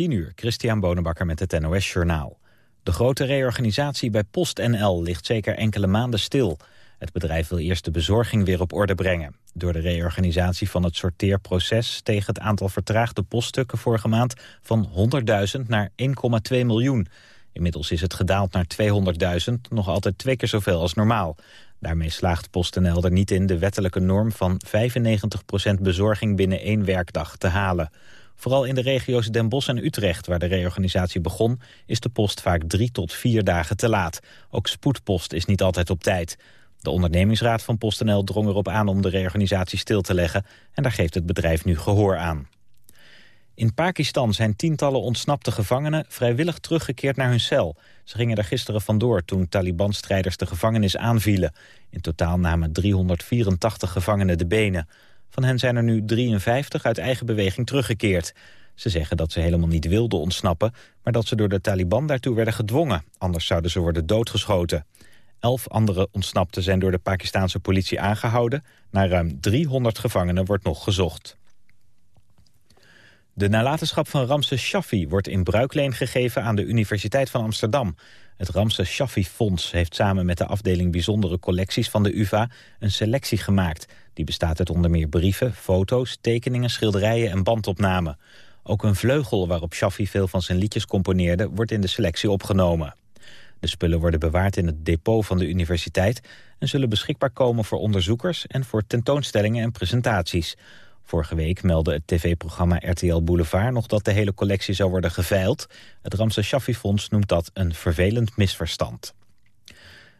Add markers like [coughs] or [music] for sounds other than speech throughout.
10 uur, Christian Bonenbakker met het NOS Journaal. De grote reorganisatie bij PostNL ligt zeker enkele maanden stil. Het bedrijf wil eerst de bezorging weer op orde brengen. Door de reorganisatie van het sorteerproces steeg het aantal vertraagde poststukken vorige maand van 100.000 naar 1,2 miljoen. Inmiddels is het gedaald naar 200.000, nog altijd twee keer zoveel als normaal. Daarmee slaagt PostNL er niet in de wettelijke norm van 95% bezorging binnen één werkdag te halen. Vooral in de regio's Den Bosch en Utrecht, waar de reorganisatie begon, is de post vaak drie tot vier dagen te laat. Ook spoedpost is niet altijd op tijd. De ondernemingsraad van PostNL drong erop aan om de reorganisatie stil te leggen en daar geeft het bedrijf nu gehoor aan. In Pakistan zijn tientallen ontsnapte gevangenen vrijwillig teruggekeerd naar hun cel. Ze gingen er gisteren vandoor toen Taliban-strijders de gevangenis aanvielen. In totaal namen 384 gevangenen de benen. Van hen zijn er nu 53 uit eigen beweging teruggekeerd. Ze zeggen dat ze helemaal niet wilden ontsnappen... maar dat ze door de Taliban daartoe werden gedwongen. Anders zouden ze worden doodgeschoten. Elf andere ontsnapten zijn door de Pakistanse politie aangehouden. Naar ruim 300 gevangenen wordt nog gezocht. De nalatenschap van Ramses Shaffi wordt in bruikleen gegeven aan de Universiteit van Amsterdam. Het Ramses Shaffi Fonds heeft samen met de afdeling Bijzondere Collecties van de UvA een selectie gemaakt. Die bestaat uit onder meer brieven, foto's, tekeningen, schilderijen en bandopnamen. Ook een vleugel waarop Shaffi veel van zijn liedjes componeerde wordt in de selectie opgenomen. De spullen worden bewaard in het depot van de universiteit... en zullen beschikbaar komen voor onderzoekers en voor tentoonstellingen en presentaties. Vorige week meldde het tv-programma RTL Boulevard nog dat de hele collectie zou worden geveild. Het Ramse Shaffi Fonds noemt dat een vervelend misverstand.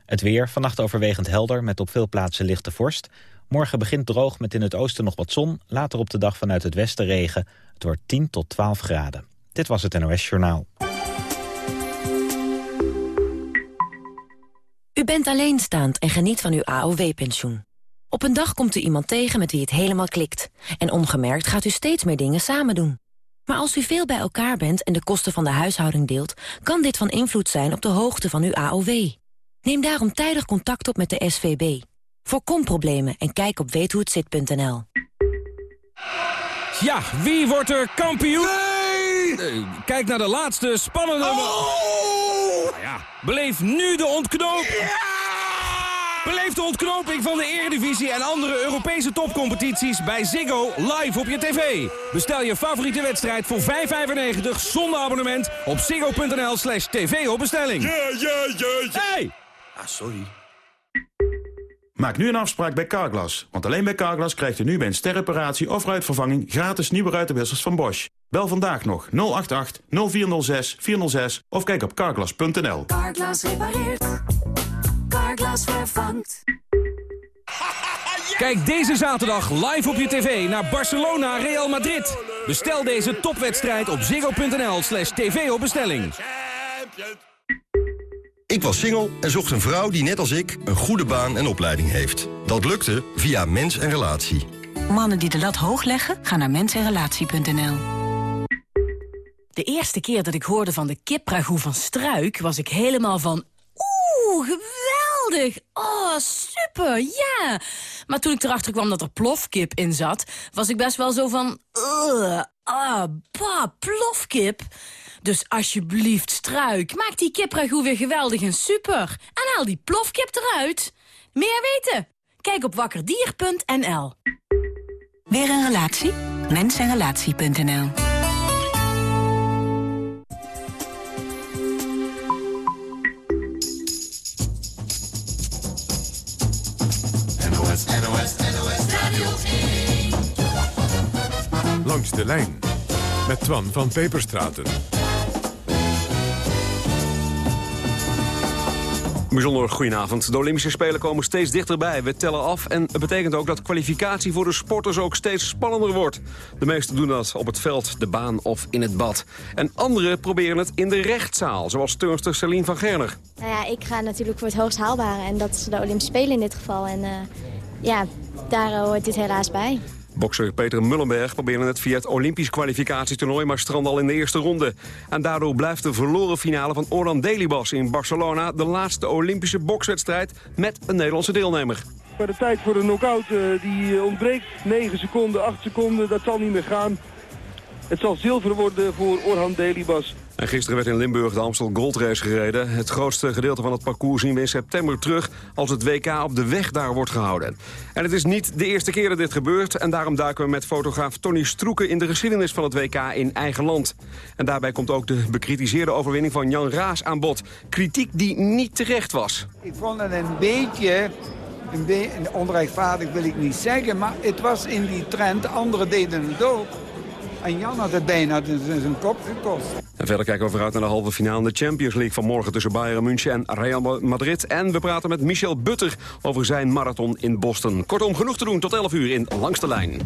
Het weer, vannacht overwegend helder met op veel plaatsen lichte vorst. Morgen begint droog met in het oosten nog wat zon. Later op de dag vanuit het westen regen. Het wordt 10 tot 12 graden. Dit was het NOS Journaal. U bent alleenstaand en geniet van uw AOW-pensioen. Op een dag komt u iemand tegen met wie het helemaal klikt. En ongemerkt gaat u steeds meer dingen samen doen. Maar als u veel bij elkaar bent en de kosten van de huishouding deelt... kan dit van invloed zijn op de hoogte van uw AOW. Neem daarom tijdig contact op met de SVB. Voorkom problemen en kijk op weethohetzit.nl. Ja, wie wordt er kampioen? Nee! kijk naar de laatste spannende... Oh! Nou ja, beleef nu de ontknoping. Beleef de ontknoping van de Eredivisie en andere Europese topcompetities bij Ziggo live op je tv. Bestel je favoriete wedstrijd voor 5,95 zonder abonnement op ziggo.nl slash tv op bestelling. Ja, ja, ja, ja. Hey! Ah, sorry. Maak nu een afspraak bij Carglass. Want alleen bij Carglass krijgt u nu bij een sterreparatie of ruitvervanging... gratis nieuwe ruitenwissers van Bosch. Bel vandaag nog 088 0406 406 of kijk op carglass.nl. Carglass repareert. Carglass vervangt. Kijk deze zaterdag live op je tv naar Barcelona Real Madrid. Bestel deze topwedstrijd op ziggo.nl slash tv op bestelling. Ik was single en zocht een vrouw die net als ik een goede baan en opleiding heeft. Dat lukte via Mens en Relatie. Mannen die de lat hoog leggen, gaan naar mensenrelatie.nl. De eerste keer dat ik hoorde van de kipragoe van Struik... was ik helemaal van... Oeh, geweldig! Oh, super, ja! Maar toen ik erachter kwam dat er plofkip in zat... was ik best wel zo van... Ah, bah, plofkip... Dus alsjeblieft, Struik, maak die kipragoe weer geweldig en super. En haal die plofkip eruit. Meer weten? Kijk op wakkerdier.nl. Weer een relatie? Mensenrelatie.nl Langs de lijn met Twan van Peperstraten. Bijzonder goedenavond. De Olympische Spelen komen steeds dichterbij. We tellen af en het betekent ook dat kwalificatie voor de sporters ook steeds spannender wordt. De meesten doen dat op het veld, de baan of in het bad. En anderen proberen het in de rechtszaal, zoals turnster Celine van Gerner. Nou ja, ik ga natuurlijk voor het hoogst haalbare en dat is de Olympische Spelen in dit geval. En uh, ja, daar hoort dit helaas bij. Bokser Peter Mullenberg probeerde het via het Olympisch kwalificatietoernooi... maar strand al in de eerste ronde. En daardoor blijft de verloren finale van Orlan Delibas in Barcelona... de laatste Olympische bokswedstrijd met een Nederlandse deelnemer. Maar de tijd voor de knockout uh, die ontbreekt. 9 seconden, 8 seconden, dat zal niet meer gaan. Het zal zilver worden voor Orhan Delibas. En gisteren werd in Limburg de Amstel Gold Race gereden. Het grootste gedeelte van het parcours zien we in september terug... als het WK op de weg daar wordt gehouden. En het is niet de eerste keer dat dit gebeurt... en daarom duiken we met fotograaf Tony Stroeken... in de geschiedenis van het WK in eigen land. En daarbij komt ook de bekritiseerde overwinning van Jan Raas aan bod. Kritiek die niet terecht was. Ik vond het een beetje een onrechtvaardig wil ik niet zeggen, maar het was in die trend. Anderen deden het ook. En Jan had het bijna zijn kop gekost. En verder kijken we vooruit naar de halve finale in de Champions League van morgen tussen Bayern München en Real Madrid. En we praten met Michel Butter over zijn marathon in Boston. Kortom, genoeg te doen tot 11 uur in Langste Lijn.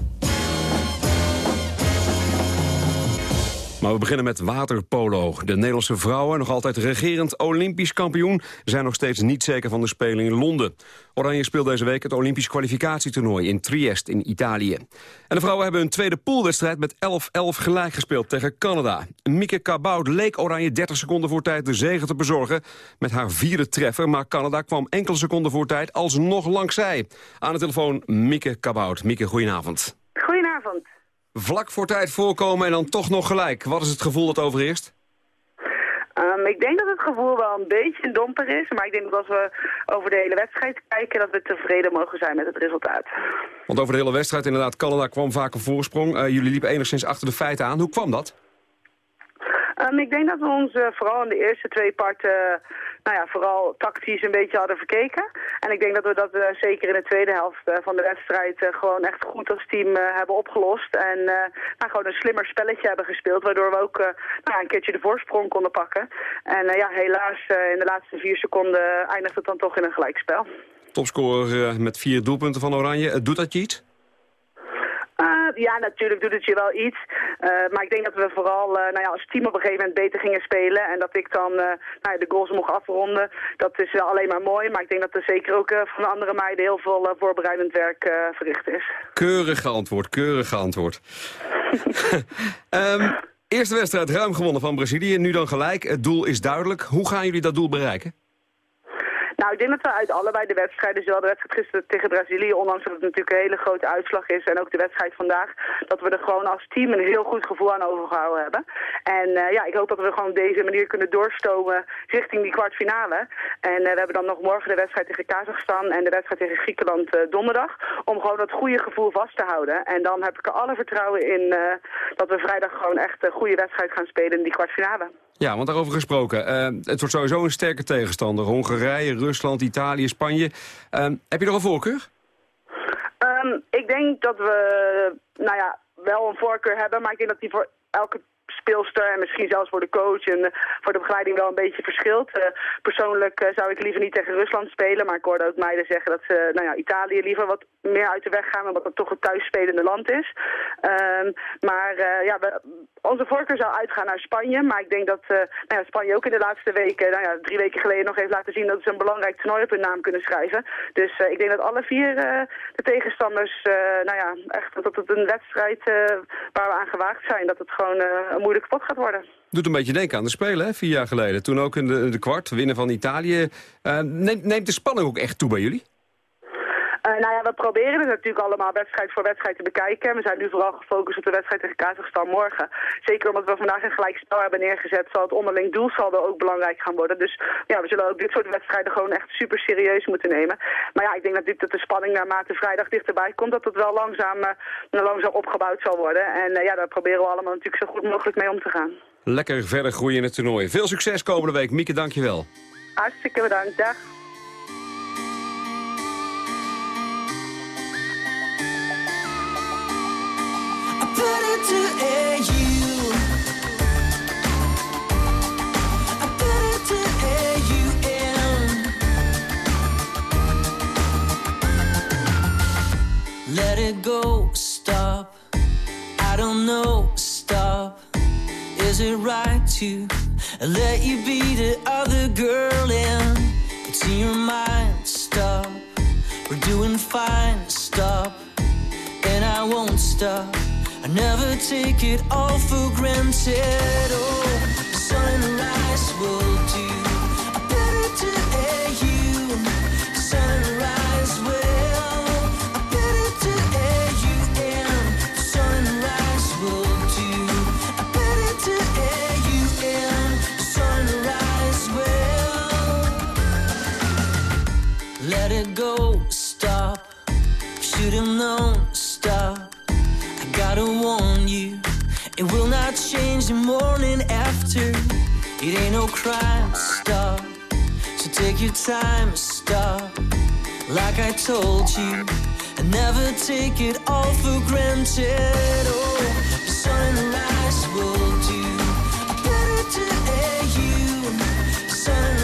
Maar we beginnen met waterpolo. De Nederlandse vrouwen, nog altijd regerend Olympisch kampioen... zijn nog steeds niet zeker van de Spelen in Londen. Oranje speelt deze week het Olympisch kwalificatietoernooi in Trieste in Italië. En de vrouwen hebben hun tweede poolwedstrijd met 11-11 gelijk gespeeld tegen Canada. Mieke Kabout leek Oranje 30 seconden voor tijd de zegen te bezorgen... met haar vierde treffer, maar Canada kwam enkele seconden voor tijd alsnog langs zij. Aan de telefoon Mieke Kabout. Mieke, goedenavond. Vlak voor tijd voorkomen en dan toch nog gelijk. Wat is het gevoel dat overheerst? Um, ik denk dat het gevoel wel een beetje een domper is. Maar ik denk dat als we over de hele wedstrijd kijken... dat we tevreden mogen zijn met het resultaat. Want over de hele wedstrijd inderdaad, Canada kwam vaak een voorsprong. Uh, jullie liepen enigszins achter de feiten aan. Hoe kwam dat? Um, ik denk dat we ons uh, vooral in de eerste twee parten... Nou ja, vooral tactisch een beetje hadden verkeken. En ik denk dat we dat uh, zeker in de tweede helft uh, van de wedstrijd uh, gewoon echt goed als team hebben opgelost. En nou, gewoon een slimmer spelletje hebben gespeeld, waardoor we ook nou, een keertje de voorsprong konden pakken. En ja, helaas in de laatste vier seconden eindigt het dan toch in een gelijkspel. Topscorer met vier doelpunten van Oranje. Doet dat je iets? Uh, ja, natuurlijk doet het je wel iets. Uh, maar ik denk dat we vooral uh, nou ja, als team op een gegeven moment beter gingen spelen. En dat ik dan nou ja, de goals mocht afronden. Dat is wel alleen maar mooi. Maar ik denk dat er zeker ook van de andere meiden heel veel voorbereidend werk verricht is. Keurige antwoord, keurige antwoord. um, [laughs] eerste wedstrijd ruim gewonnen van Brazilië. Nu dan gelijk. Het doel is duidelijk. Hoe gaan jullie dat doel bereiken? Nou, ik denk dat we uit allebei de wedstrijden, zowel de wedstrijd gisteren tegen Brazilië, ondanks dat het natuurlijk een hele grote uitslag is, en ook de wedstrijd vandaag, dat we er gewoon als team een heel goed gevoel aan overgehouden hebben. En uh, ja, ik hoop dat we gewoon op deze manier kunnen doorstomen richting die kwartfinale. En uh, we hebben dan nog morgen de wedstrijd tegen Kazachstan en de wedstrijd tegen Griekenland uh, donderdag, om gewoon dat goede gevoel vast te houden. En dan heb ik er alle vertrouwen in dat we vrijdag gewoon echt een goede wedstrijd gaan spelen in die kwartfinale. Ja, want daarover gesproken. Het wordt sowieso een sterke tegenstander. Hongarije, Rusland, Italië, Spanje. Uh, heb je nog een voorkeur? Um, ik denk dat we nou ja, wel een voorkeur hebben, maar ik denk dat die voor elke speelster en misschien zelfs voor de coach en voor de begeleiding wel een beetje verschilt. Uh, persoonlijk uh, zou ik liever niet tegen Rusland spelen, maar ik hoorde ook meiden zeggen dat ze nou ja, Italië liever wat meer uit de weg gaan, omdat het toch het thuisspelende land is. Um, maar ja, onze voorkeur zou uitgaan naar Spanje, maar ik denk dat nou ja, Spanje ook in de laatste weken, nou ja, drie weken geleden nog heeft laten zien dat ze een belangrijk toernooi op hun naam kunnen schrijven. Dus ik denk dat alle vier de tegenstanders, nou ja, echt dat het een wedstrijd waar we aan gewaagd zijn, dat het gewoon een moeilijke pot gaat worden. Doet een beetje denken aan de Spelen, hè? vier jaar geleden. Toen ook in de, de kwart, winnen van Italië. Uh, neemt, neemt de spanning ook echt toe bij jullie? Uh, nou ja, we proberen het natuurlijk allemaal wedstrijd voor wedstrijd te bekijken. We zijn nu vooral gefocust op de wedstrijd tegen Kazachstan morgen. Zeker omdat we vandaag een gelijk spel hebben neergezet, zal het onderling doelsaldo ook belangrijk gaan worden. Dus ja, we zullen ook dit soort wedstrijden gewoon echt super serieus moeten nemen. Maar ja, ik denk dat, dit, dat de spanning naarmate vrijdag dichterbij komt, dat het wel langzaam, uh, langzaam opgebouwd zal worden. En uh, ja, daar proberen we allemaal natuurlijk zo goed mogelijk mee om te gaan. Lekker verder groeien in het toernooi. Veel succes komende week. Mieke, dankjewel. Hartstikke bedankt. Dag. Let it go, stop. I don't know, stop. Is it right to let you be the other girl and it's in your mind? Stop. We're doing fine, stop. And I won't stop. I never take it all for granted. Oh, sunrise will do. Change the morning after. It ain't no crime to stop. So take your time to stop. Like I told you. And never take it all for granted. Oh, the sunrise will do better to air you. Sunrise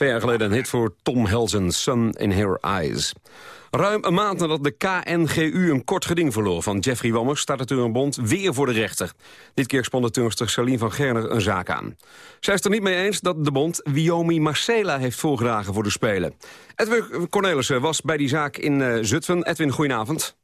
Twee jaar geleden een hit voor Tom Helsen, Sun in Her Eyes. Ruim een maand nadat de KNGU een kort geding verloor van Jeffrey Wammers... staat de Turnbond weer voor de rechter. Dit keer spande de turnster Charlene van Gerner een zaak aan. Zij is er niet mee eens dat de bond Wiomi Marcela heeft voorgedragen voor de Spelen. Edwin Cornelissen was bij die zaak in eh, Zutphen. Edwin, goedenavond.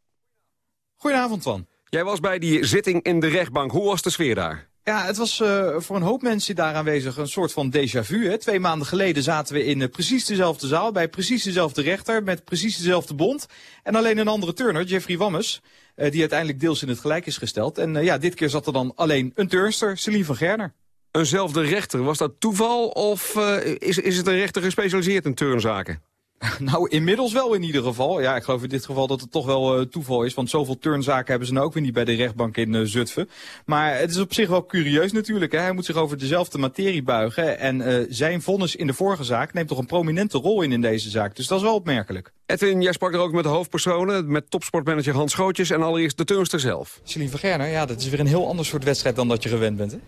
Goedenavond, Twan. Jij was bij die zitting in de rechtbank. Hoe was de sfeer daar? Ja, het was eh, voor een hoop mensen daar aanwezig een soort van déjà vu. Twee maanden geleden zaten we in eh, precies dezelfde zaal... bij precies dezelfde rechter, met precies dezelfde bond. En alleen een andere turner, Jeffrey Wammes... eh, die uiteindelijk deels in het gelijk is gesteld. En ja, dit keer zat er dan alleen een turnster, Celine van Gerner. Eenzelfde rechter, was dat toeval of is, is het een rechter gespecialiseerd in turnzaken? [laughs] Nou, inmiddels wel in ieder geval. Ja, ik geloof in dit geval dat het toch wel eh, toeval is. Want zoveel turnzaken hebben ze nou ook weer niet bij de rechtbank in eh, Zutphen. Maar het is op zich wel curieus natuurlijk. Hè? Hij moet zich over dezelfde materie buigen. En eh, zijn vonnis in de vorige zaak neemt toch een prominente rol in in deze zaak. Dus dat is wel opmerkelijk. Edwin, jij sprak er ook met de hoofdpersonen, met topsportmanager Hans Schootjes en allereerst de turnster zelf. Celine van Gerner, ja, dat is weer een heel ander soort wedstrijd dan dat je gewend bent, hè?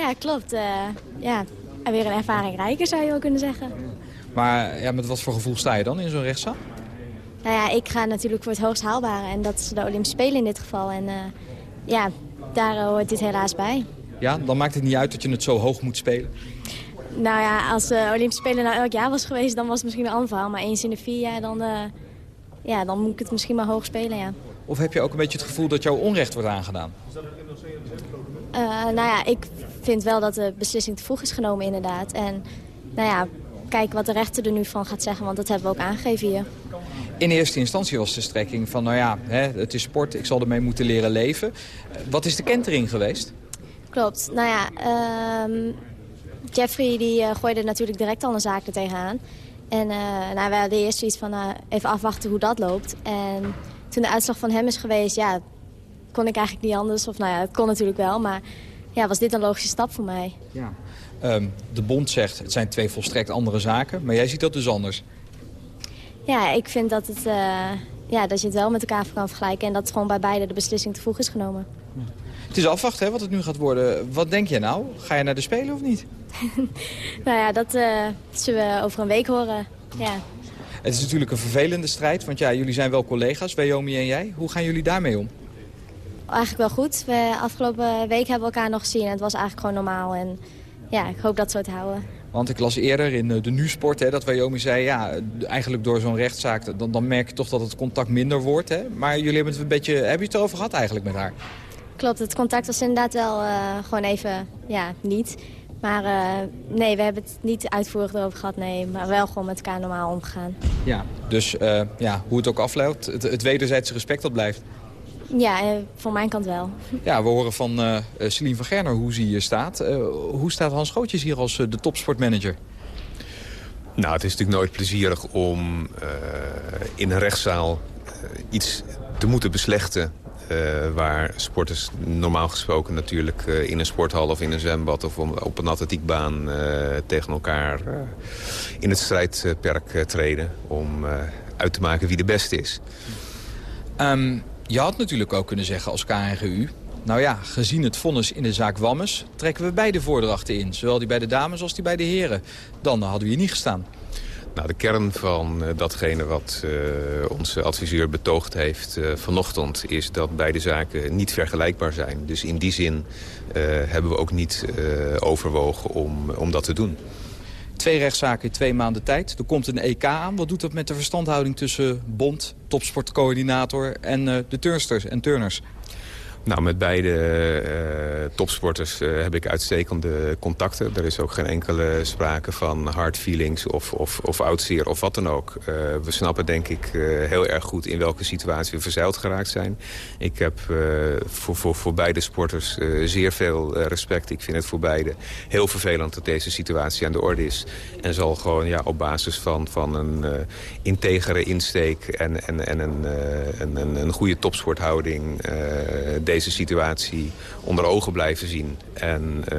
Ja, klopt. eh, ja, en weer een ervaring rijker zou je wel kunnen zeggen. Maar ja, met wat voor gevoel sta je dan in zo'n rechtszaal? Nou ja, ik ga natuurlijk voor het hoogst haalbare. En dat is de Olympische Spelen in dit geval. En eh, ja, daar hoort dit helaas bij. Ja, dan maakt het niet uit dat je het zo hoog moet spelen. Nou ja, als de Olympische Spelen nou elk jaar was geweest, dan was het misschien een ander verhaal. Maar eens in de vier jaar, dan, eh, ja, dan moet ik het misschien maar hoog spelen, ja. Of heb je ook een beetje het gevoel dat jou onrecht wordt aangedaan? Eh, nou ja, ik vind wel dat de beslissing te vroeg is genomen inderdaad. En nou ja, kijk wat de rechter er nu van gaat zeggen, want dat hebben we ook aangegeven hier. In eerste instantie was de strekking van, nou ja, hè, het is sport, ik zal ermee moeten leren leven. Eh, Wat is de kentering geweest? Klopt. Nou ja, ehm, Jeffrey die eh, gooide natuurlijk direct al een zaak er tegenaan. En eh, nou, we hadden eerst zoiets van eh, even afwachten hoe dat loopt. En toen de uitslag van hem is geweest, ja, kon ik eigenlijk niet anders. Of nou ja, het kon natuurlijk wel, maar ja, was dit een logische stap voor mij. Ja. Ehm, de bond zegt, het zijn twee volstrekt andere zaken, maar jij ziet dat dus anders. Ja, ik vind dat, het, eh, ja, dat je het wel met elkaar kan vergelijken. En dat gewoon bij beide de beslissing te vroeg is genomen. Het is afwachten hè, wat het nu gaat worden. Wat denk je nou? Ga je naar de Spelen of niet? [laughs] Nou ja, dat eh, zullen we over een week horen. Ja. Het is natuurlijk een vervelende strijd, want ja, jullie zijn wel collega's, Wyoming en jij. Hoe gaan jullie daarmee om? Eigenlijk wel goed. We, afgelopen week hebben we elkaar nog gezien en het was eigenlijk gewoon normaal. En ja, ik hoop dat zo te houden. Want ik las eerder in eh, de Nu-sport hè, dat Wyoming zei... ja, eigenlijk door zo'n rechtszaak, dan, dan merk je toch dat het contact minder wordt. Hè? Maar jullie hebben het een beetje... Heb je het erover gehad eigenlijk met haar? Klopt, het contact was inderdaad wel eh, gewoon even, ja, niet. Maar eh, nee, we hebben het niet uitvoerig erover gehad, nee. Maar wel gewoon met elkaar normaal omgegaan. Ja. Dus eh, ja, hoe het ook afloopt, het, het wederzijdse respect dat blijft. Ja, eh, voor mijn kant wel. Ja, we horen van uh, Celine van Gerner hoe ze hier staat. Uh, hoe staat Hans Gootjes hier als de topsportmanager? Nou, het is natuurlijk nooit plezierig om in een rechtszaal iets te moeten beslechten... waar sporters normaal gesproken natuurlijk in een sporthal of in een zwembad... of op een atletiekbaan tegen elkaar in het strijdperk treden... om uit te maken wie de beste is. Um, je had natuurlijk ook kunnen zeggen als KNGU... nou ja, gezien het vonnis in de zaak Wammes... trekken we beide voordrachten in. Zowel die bij de dames als die bij de heren. Dan hadden we hier niet gestaan. Nou, de kern van uh, datgene wat uh, onze adviseur betoogd heeft uh, vanochtend... is dat beide zaken niet vergelijkbaar zijn. Dus in die zin hebben we ook niet overwogen om, om dat te doen. Twee rechtszaken in twee maanden tijd. Er komt een EK aan. Wat doet dat met de verstandhouding tussen bond, topsportcoördinator en uh, de turnsters en turners? Nou, met beide uh, topsporters uh, heb ik uitstekende contacten. Er is ook geen enkele sprake van hard feelings of, of, of oudseer of wat dan ook. Uh, we snappen denk ik heel erg goed in welke situatie we verzeild geraakt zijn. Ik heb voor, voor, voor beide sporters zeer veel respect. Ik vind het voor beide heel vervelend dat deze situatie aan de orde is. En zal gewoon ja, op basis van, van een integere insteek en, en, en een, een, een, een goede topsporthouding situatie onder ogen blijven zien... en uh,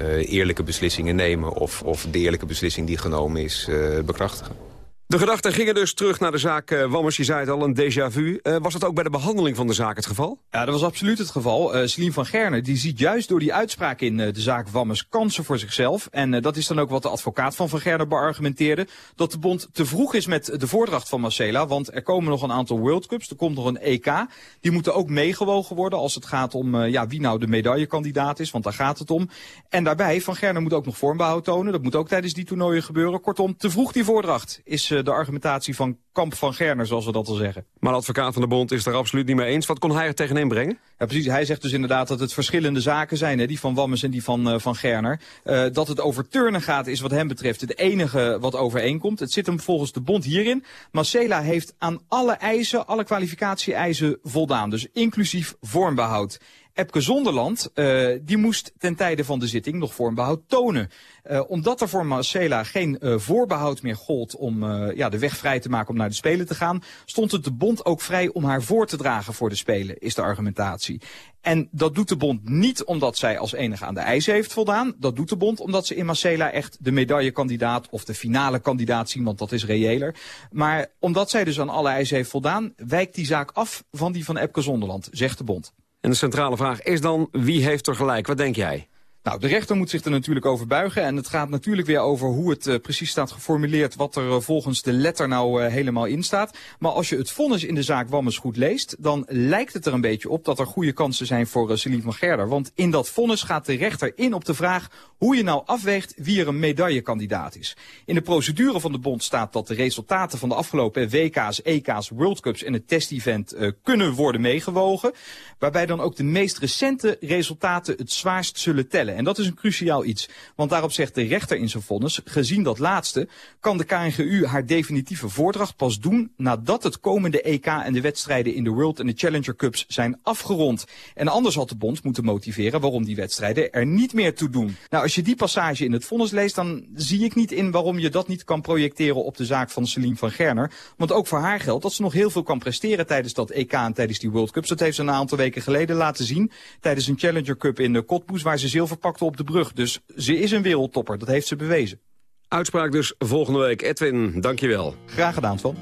uh, eerlijke beslissingen nemen of, of de eerlijke beslissing die genomen is uh, bekrachtigen. De gedachten gingen dus terug naar de zaak uh, Wammers. Je zei het al, een déjà vu. Uh, was dat ook bij de behandeling van de zaak het geval? Ja, dat was absoluut het geval. Uh, van Gerne die ziet juist door die uitspraak in de zaak Wammers kansen voor zichzelf. En dat is dan ook wat de advocaat van Van Gerne beargumenteerde. Dat de bond te vroeg is met de voordracht van Marcela. Want er komen nog een aantal World Cups. Er komt nog een EK. Die moeten ook meegewogen worden als het gaat om ja, wie nou de medaillekandidaat is. Want daar gaat het om. En daarbij, Van Gerne moet ook nog vormbehoud tonen. Dat moet ook tijdens die toernooien gebeuren. Kortom, te vroeg die voordracht is de argumentatie van Kamp van Gerner, zoals we dat al zeggen. Maar de advocaat van de bond is er absoluut niet mee eens. Wat kon hij er tegenin brengen? Ja, precies. Hij zegt dus inderdaad dat het verschillende zaken zijn, hè, die van Wammes en die van, uh, van Gerner. Uh, dat het over turnen gaat is wat hem betreft het enige wat overeenkomt. Het zit hem volgens de bond hierin. Marcela heeft aan alle eisen, alle kwalificatie-eisen voldaan. Dus inclusief vormbehoud. Epke Zonderland, uh, die moest ten tijde van de zitting nog vormbehoud tonen. Uh, omdat er voor Marcela geen uh, voorbehoud meer gold om ja, de weg vrij te maken om naar de Spelen te gaan, stond het de bond ook vrij om haar voor te dragen voor de Spelen, is de argumentatie. En dat doet de bond niet omdat zij als enige aan de eisen heeft voldaan. Dat doet de bond omdat ze in Marcela echt de medaillekandidaat of de finale kandidaat zien, want dat is reëler. Maar omdat zij dus aan alle eisen heeft voldaan, wijkt die zaak af van die van Epke Zonderland, zegt de bond. En de centrale vraag is dan, wie heeft er gelijk? Wat denk jij? Nou, de rechter moet zich er natuurlijk over buigen. En het gaat natuurlijk weer over hoe het uh, precies staat geformuleerd... wat er uh, volgens de letter nou uh, helemaal in staat. Maar als je het vonnis in de zaak Wammes goed leest... dan lijkt het er een beetje op dat er goede kansen zijn voor uh, Celine van Gerder. Want in dat vonnis gaat de rechter in op de vraag... hoe je nou afweegt wie er een medaillekandidaat is. In de procedure van de bond staat dat de resultaten van de afgelopen WK's, EK's, World Cups... en het testevent kunnen worden meegewogen. Waarbij dan ook de meest recente resultaten het zwaarst zullen tellen. En dat is een cruciaal iets. Want daarop zegt de rechter in zijn vonnis, gezien dat laatste... kan de KNGU haar definitieve voordracht pas doen... nadat het komende EK en de wedstrijden in de World en de Challenger Cups zijn afgerond. En anders had de bond moeten motiveren waarom die wedstrijden er niet meer toe doen. Nou, als je die passage in het vonnis leest... dan zie ik niet in waarom je dat niet kan projecteren op de zaak van Celine van Gerner. Want ook voor haar geldt dat ze nog heel veel kan presteren tijdens dat EK en tijdens die World Cups. Dat heeft ze een aantal weken geleden laten zien tijdens een Challenger Cup in de Cottbus... waar ze zilver pakte op de brug. Dus ze is een wereldtopper, dat heeft ze bewezen. Uitspraak dus volgende week. Edwin, dankjewel. Graag gedaan, Van.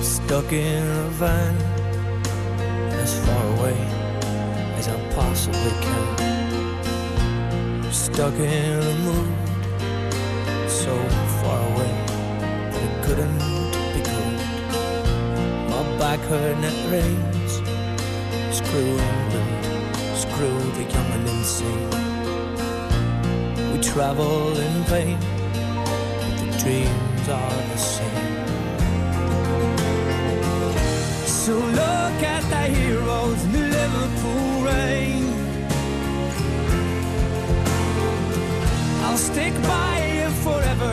Stuck in a van As far away as I possibly can Stuck in a mood So far away that it couldn't back her net rains. Screw England, screw the young and insane. We travel in vain, but the dreams are the same. So look at the heroes in the Liverpool rain. I'll stick by you forever,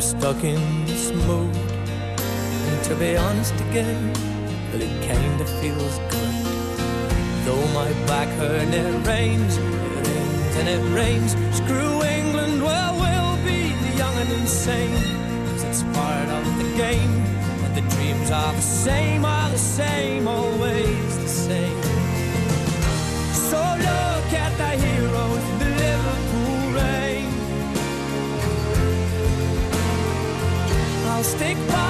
I'm stuck in this mood. And to be honest again, well, it kinda feels good. Though my back hurt and it rains, it rains and it rains. Screw England, well, we'll be young and insane. 'Cause it's part of the game. And the dreams are the same, are the same, always the same. So look at the heroes I'll stick by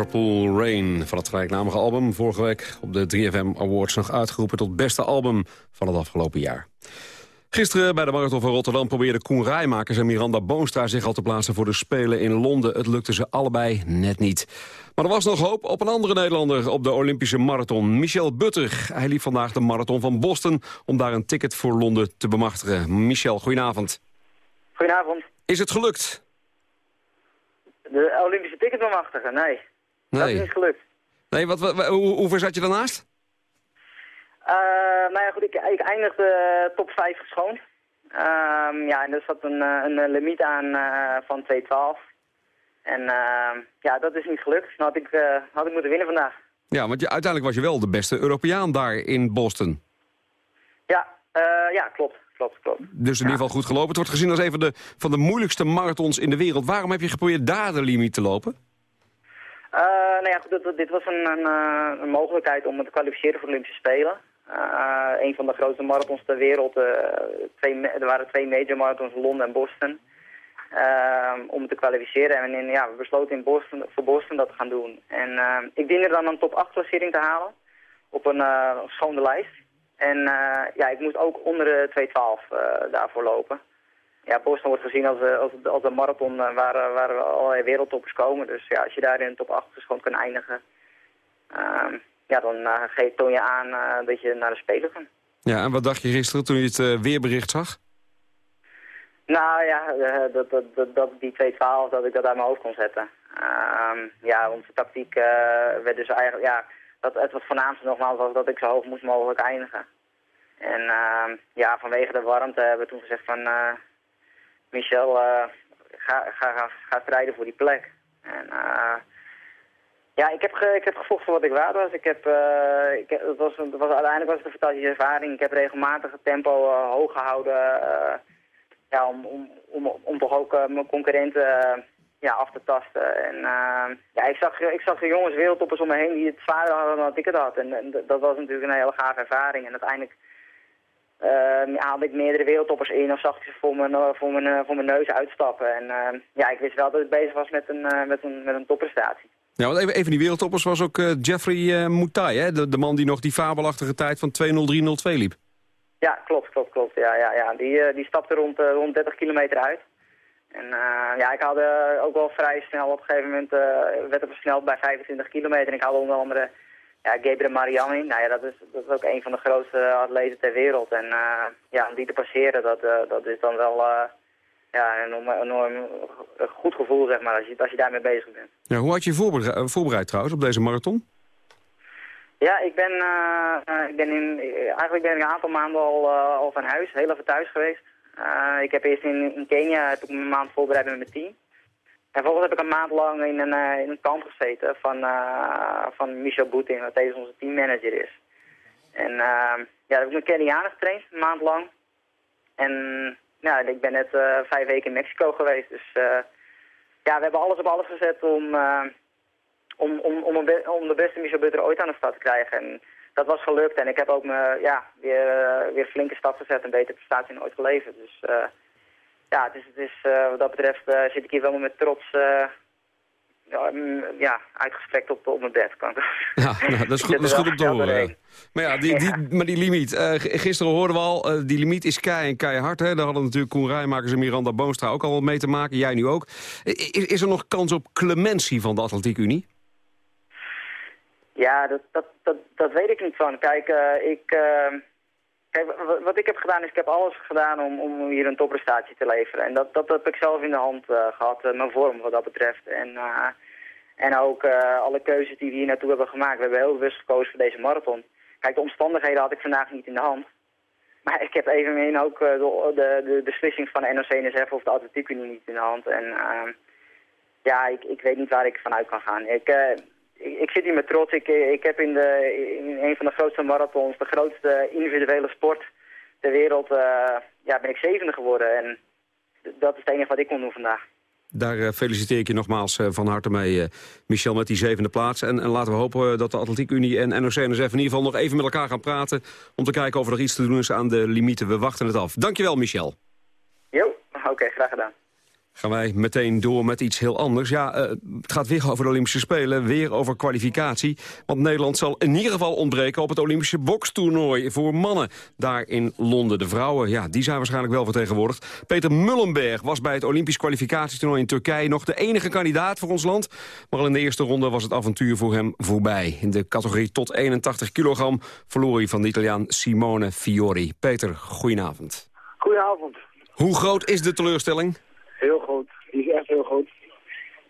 Liverpool Rain van het gelijknamige album. Vorige week op de 3FM Awards nog uitgeroepen tot beste album van het afgelopen jaar. Gisteren bij de Marathon van Rotterdam probeerden Koen Rijmakers en Miranda Boonstra zich al te plaatsen voor de Spelen in Londen. Het lukte ze allebei net niet. Maar er was nog hoop op een andere Nederlander op de Olympische Marathon. Michel Butter. Hij liep vandaag de Marathon van Boston om daar een ticket voor Londen te bemachtigen. Michel, goedenavond. Goedenavond. Is het gelukt? De Olympische ticket bemachtigen? Nee. Dat Nee. is niet gelukt. Nee, wat, wat, hoe, hoe ver zat je daarnaast? Eh, nou ja, goed, ik, ik eindigde eh, top 5 geschoon. Ehm, ja, en er zat een, eh, een limiet aan eh, van 212. En ehm, ja, dat is niet gelukt. Dan had ik, had ik moeten winnen vandaag. Ja, want je, uiteindelijk was je wel de beste Europeaan daar in Boston. Ja, ja klopt, klopt, klopt. Dus in ieder geval goed gelopen. Het wordt gezien als een van de, van de moeilijkste marathons in de wereld. Waarom heb je geprobeerd daar de limiet te lopen? Eh, nou ja, goed, dit, was een, een, eh, mogelijkheid om te kwalificeren voor de Olympische Spelen. Eh, een van de grootste marathons ter wereld. twee, er waren twee major marathons, Londen en Boston. om te kwalificeren. En ja, we besloten in Boston, voor Boston dat te gaan doen. En ik diende dan een top 8 klassering te halen. Op een schone lijst. En ja, ik moest ook onder de 212 eh, daarvoor lopen. Ja, Boston wordt gezien als, eh, als, als een marathon eh, waar, eh, waar allerlei wereldtoppers komen. Dus ja, als je daar in de top 8 dus gewoon kan eindigen, ehm, ja, dan uh, geef, toon je aan dat je naar de Spelen kan. Ja, en wat dacht je gisteren toen je het weerbericht zag? Nou ja, dat, dat, dat, dat die 212, dat ik dat uit mijn hoofd kon zetten. Ehm, ja, onze tactiek werd dus eigenlijk, ja, dat, het was voornaamste nogmaals was dat ik zo hoog moest mogelijk eindigen. En ehm, ja, vanwege de warmte hebben we toen gezegd van, Michel, eh, ga, ga, strijden voor die plek. En eh, ja, ik heb, ik heb gevochten wat ik waard was. Ik heb, eh, ik, het was, het was, uiteindelijk was het een fantastische ervaring. Ik heb regelmatig het tempo eh, hoog gehouden. eh, ja, om, om, om, om toch ook mijn concurrenten ja, af te tasten. En uh, ja, ik zag, ik zag de jongens wereldtoppers om me heen die het zwaarder hadden dan ik het had. En, en dat was natuurlijk een hele gave ervaring. En uiteindelijk uh, haalde ik meerdere wereldtoppers in of zag ik ze voor mijn, voor mijn, voor mijn neus uitstappen. En uh, ja, ik wist wel dat ik bezig was met een, met een, met een topprestatie. Ja, want even, even die wereldtoppers was ook Jeffrey Mutai, hè? De, de man die nog die fabelachtige tijd van 2.03.02 liep. Ja, klopt, klopt, klopt. Ja, ja, ja. Die, die stapte rond, rond 30 kilometer uit. En ja, ik haalde ook wel vrij snel op een gegeven moment, werd er versneld bij 25 kilometer. En ik haalde onder andere ja, Gabriel Mariani. Nou ja, dat is, dat is ook een van de grootste atleten ter wereld. En uh, ja, om die te passeren, dat, dat is dan wel ja, een enorm, enorm goed gevoel, zeg maar, als je, als je daarmee bezig bent. Ja, hoe had je voorbereid, voorbereid trouwens op deze marathon? Ja, ik ben, ik ben in, eigenlijk ben ik een aantal maanden al, al van huis, heel even thuis geweest. Ik heb eerst in, in Kenia heb ik een maand voorbereid met mijn team. En vervolgens heb ik een maand lang in een, uh, in een kamp gezeten van, uh, van Michel Boeting, wat deze onze teammanager is. En ja, heb ik met Kenianen getraind, een maand lang. En ja, ik ben net vijf weken in Mexico geweest. Dus ja, we hebben alles op alles gezet om, om, om, om, om de beste Michel Butter ooit aan de stad te krijgen. En dat was gelukt en ik heb ook me, ja, weer, uh, weer flinke stap gezet en betere prestatie nooit geleverd. Dus uh, ja, is, uh, wat dat betreft zit ik hier wel met trots mm, ja, uitgestrekt op, op mijn bed. Kan ja, nou, dat is [laughs] goed, dat is goed om te horen. Maar ja, die, die, maar die limiet. gisteren hoorden we al, die limiet is kei en keihard. Hè? Daar hadden natuurlijk Koen Rijmakers en Miranda Boonstra ook al mee te maken. Jij nu ook. Is, is er nog kans op clementie van de Atletiek Unie? Ja, dat, dat, dat, dat weet ik niet van. Kijk, uh, ik, uh, kijk, wat ik heb gedaan is, ik heb alles gedaan om, om hier een topprestatie te leveren. En dat, dat, heb ik zelf in de hand uh, gehad, mijn vorm wat dat betreft. En, en ook alle keuzes die we hier naartoe hebben gemaakt. We hebben heel bewust gekozen voor deze marathon. Kijk, de omstandigheden had ik vandaag niet in de hand. Maar ik heb evenmin ook de, de, de beslissing van NOC-NSF of de Atletiek Unie niet in de hand. En ja, ik, ik weet niet waar ik vanuit kan gaan. Ik ik, zit hier met trots. Ik, ik heb in, de, in een van de grootste marathons, de grootste individuele sport ter wereld, uh, ja, ben ik zevende geworden. En dat is het enige wat ik kon doen vandaag. Daar uh, feliciteer ik je nogmaals uh, van harte mee, Michel, met die zevende plaats. En, en laten we hopen dat de Atletiek Unie en NOC-NSF in ieder geval nog even met elkaar gaan praten... om te kijken of er iets te doen is aan de limieten. We wachten het af. Dankjewel, Michel. Jo, oké, graag gedaan. Gaan wij meteen door met iets heel anders. Ja, uh, het gaat weer over de Olympische Spelen, weer over kwalificatie. Want Nederland zal in ieder geval ontbreken op het Olympische bokstoernooi voor mannen. Daar in Londen. De vrouwen, ja, die zijn waarschijnlijk wel vertegenwoordigd. Peter Mullenberg was bij het Olympisch kwalificatietoernooi in Turkije nog de enige kandidaat voor ons land. Maar al in de eerste ronde was het avontuur voor hem voorbij. In de categorie tot 81 kilogram verloor hij van de Italiaan Simone Fiori. Peter, goedenavond. Goedenavond. Hoe groot is de teleurstelling? Heel groot. Die is echt heel groot.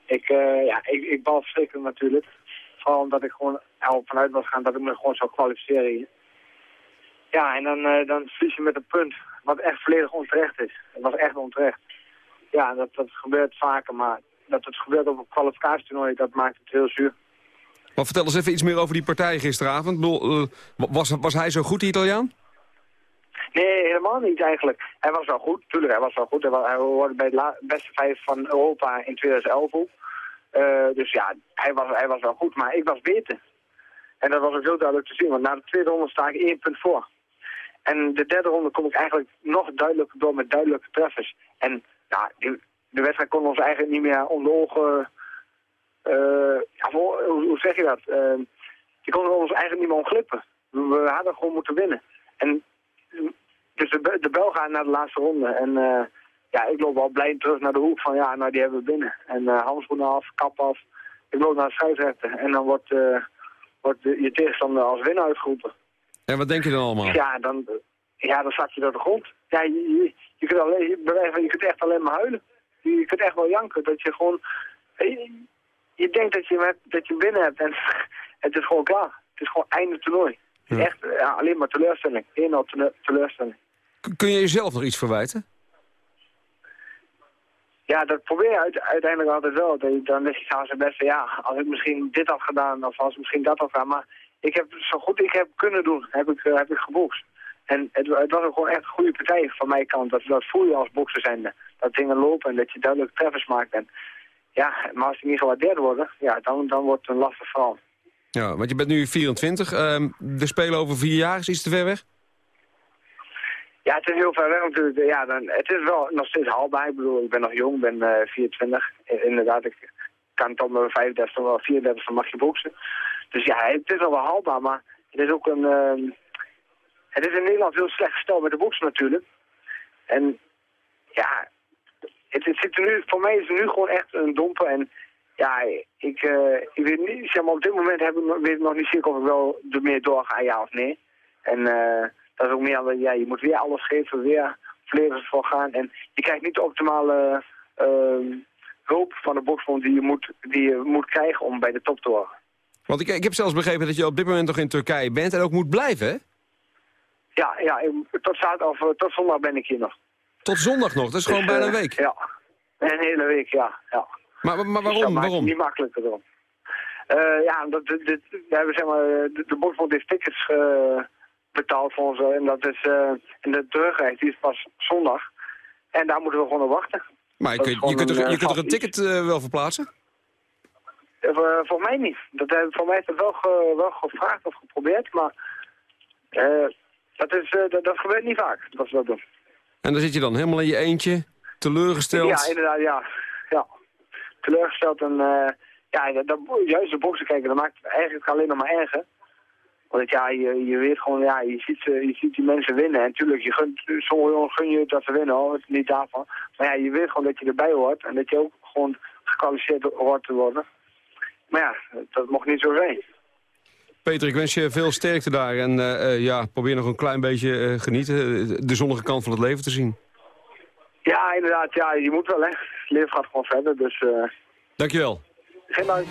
Ik, uh, ja, ik, ik bal verschrikkelijk natuurlijk. Vooral omdat ik gewoon er vanuit was gaan dat ik me gewoon zou kwalificeren. Ja, en dan, uh, dan je met een punt wat echt volledig onterecht is. Het was echt onterecht. Ja, dat, dat gebeurt vaker, maar dat het gebeurt op een kwalificatietoernooi, dat maakt het heel zuur. Maar vertel eens even iets meer over die partij gisteravond. Uh, was, was hij zo goed, die Italiaan? Nee, helemaal niet eigenlijk. Hij was wel goed, tuurlijk, hij was wel goed. Hij, was, hoorde bij de beste vijf van Europa in 2011 uh, dus ja, hij was, hij was wel goed, maar ik was beter. En dat was ook heel duidelijk te zien, want na de tweede ronde sta ik één punt voor. En de derde ronde kom ik eigenlijk nog duidelijker door met duidelijke treffers. En ja, de wedstrijd kon ons eigenlijk niet meer onder ja, hoe, hoe, zeg je dat? Uh, die konden ons eigenlijk niet meer ontglippen. We, we hadden gewoon moeten winnen. En dus de, de bel gaat naar de laatste ronde. En uh, ja, ik loop al blij terug naar de hoek van ja, nou die hebben we binnen. En uh, handschoenen af, kap af. Ik loop naar de scheidsrechter. En dan wordt, uh, wordt je tegenstander als winnaar uitgeroepen. En wat denk je dan allemaal? Ja, dan, ja, dan zak je door de grond. Ja, je, je, je kunt, alleen, je, je kunt echt alleen maar huilen. Je, je kunt echt wel janken. Dat je gewoon... Je, je denkt dat je, met, dat je binnen hebt en [laughs] het is gewoon klaar. Het is gewoon einde toernooi. Het is echt ja, alleen maar teleurstelling. Eenmaal teleurstelling. Kun je jezelf nog iets verwijten? Ja, dat probeer je uiteindelijk altijd wel. Dan is je zijn best ja, als ik misschien dit had gedaan of als ik misschien dat had gedaan. Maar ik heb zo goed ik heb kunnen doen, heb ik, uh, heb ik. En het, het, was ook gewoon echt een goede partij van mijn kant. Dat, dat voel je als bokser zijnde. Dat dingen lopen en dat je duidelijk treffers maakt. En ja, maar als die niet gewaardeerd worden, ja, dan, dan wordt het een lastig verhaal. Ja, want je bent nu 24. Ehm, de Spelen over vier jaar is iets te ver weg? Ja, het is heel ver weg natuurlijk. Ja, dan, het is wel nog steeds haalbaar. Ik bedoel, ik ben nog jong, ben eh 24. I- Inderdaad, ik kan tot mijn 35 of wel 34 mag je boksen. Dus ja, het is wel wel haalbaar, maar het is ook een... ehm, het is in Nederland heel slecht gesteld met de boksen natuurlijk. En ja, het, het zit er nu, voor mij is het nu gewoon echt een domper. En ja, ik, eh, ik weet niet, zeg maar, op dit moment heb ik, nog- weet ik nog niet zeker of ik wel ermee doorga, ja of nee. En eh, dat is ook meer, aan, ja, je moet weer alles geven, weer volledig voor gaan. En je krijgt niet de optimale ehm, hulp van de boksbond die je, moet, die je moet krijgen om bij de top te horen. Want ik, ik heb zelfs begrepen dat je op dit moment nog in Turkije bent en ook moet blijven, hè? Ja, ja tot, zaterdag, of, eh, tot zondag ben ik hier nog. Tot zondag nog, dat is gewoon Dus, bijna een week. Ja, een hele week, ja. ja. Maar, maar, Dus waarom? maakt het waarom? niet makkelijker dan. Eh, ja, dat, dit, we hebben zeg maar, de, de Bosbond heeft tickets eh, betaald voor ons. eh, En dat is, eh en de terugreis die is pas zondag. En daar moeten we gewoon op wachten. Maar je, kunt, je, kunt er, een, je eh, kunt er een ticket eh, wel verplaatsen? Eh, voor, mij niet. Dat, voor mij is dat wel, ge- wel gevraagd of geprobeerd, maar eh, dat, is, eh, dat, dat gebeurt niet vaak, dat ze dat doen. En dan zit je dan helemaal in je eentje, teleurgesteld. Ja, inderdaad, ja. Teleurgesteld en uh, ja, dat, juist de boksen kijken, dat maakt het eigenlijk alleen nog maar erger. Want ja, je, je weet gewoon, ja, je ziet, je ziet die mensen winnen. En natuurlijk, je gunt, sommige jongens gun je dat ze winnen hoor, het is niet daarvan. Maar ja, je weet gewoon dat je erbij hoort en dat je ook gewoon gekwalificeerd hoort te worden. Maar ja, dat mocht niet zo zijn. Peter, ik wens je veel sterkte daar. En eh, eh, ja, probeer nog een klein beetje eh, genieten. eh, De zonnige kant van het leven te zien. Ja, inderdaad, ja, je moet wel hè. Het leven gaat gewoon verder, dus eh Dankjewel. geen dank.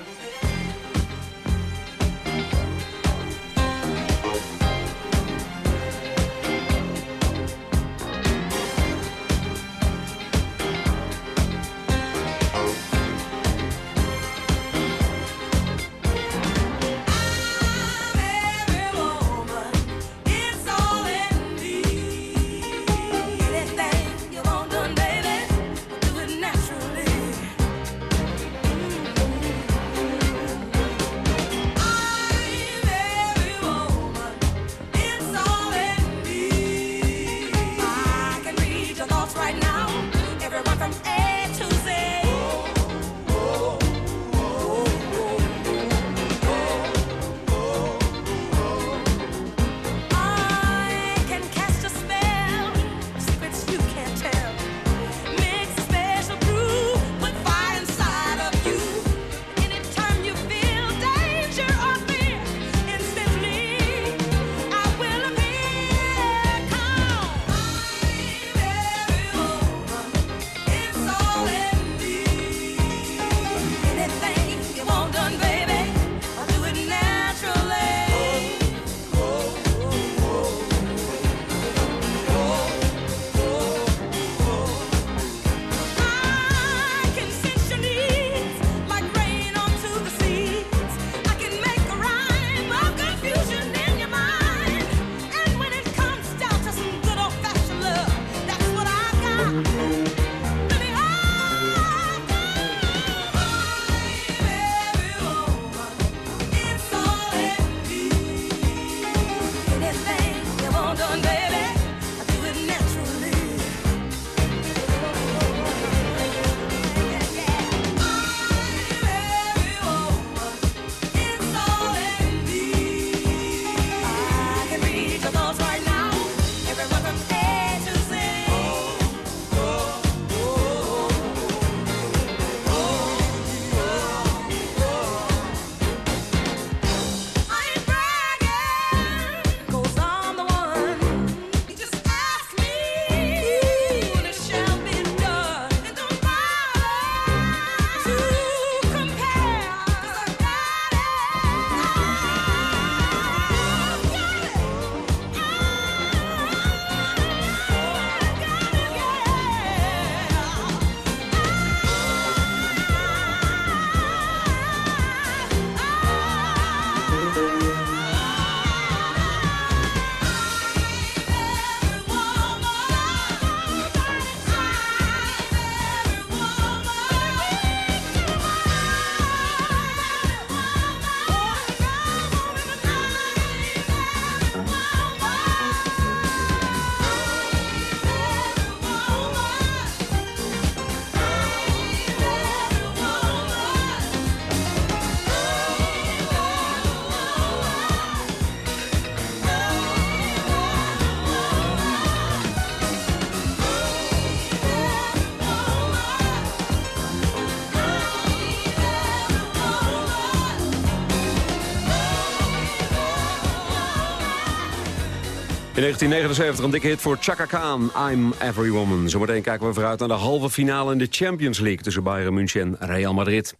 In 1979 een dikke hit voor Chaka Khan, I'm Every Woman. Zometeen kijken we vooruit naar de halve finale in de Champions League... tussen Bayern München en Real Madrid.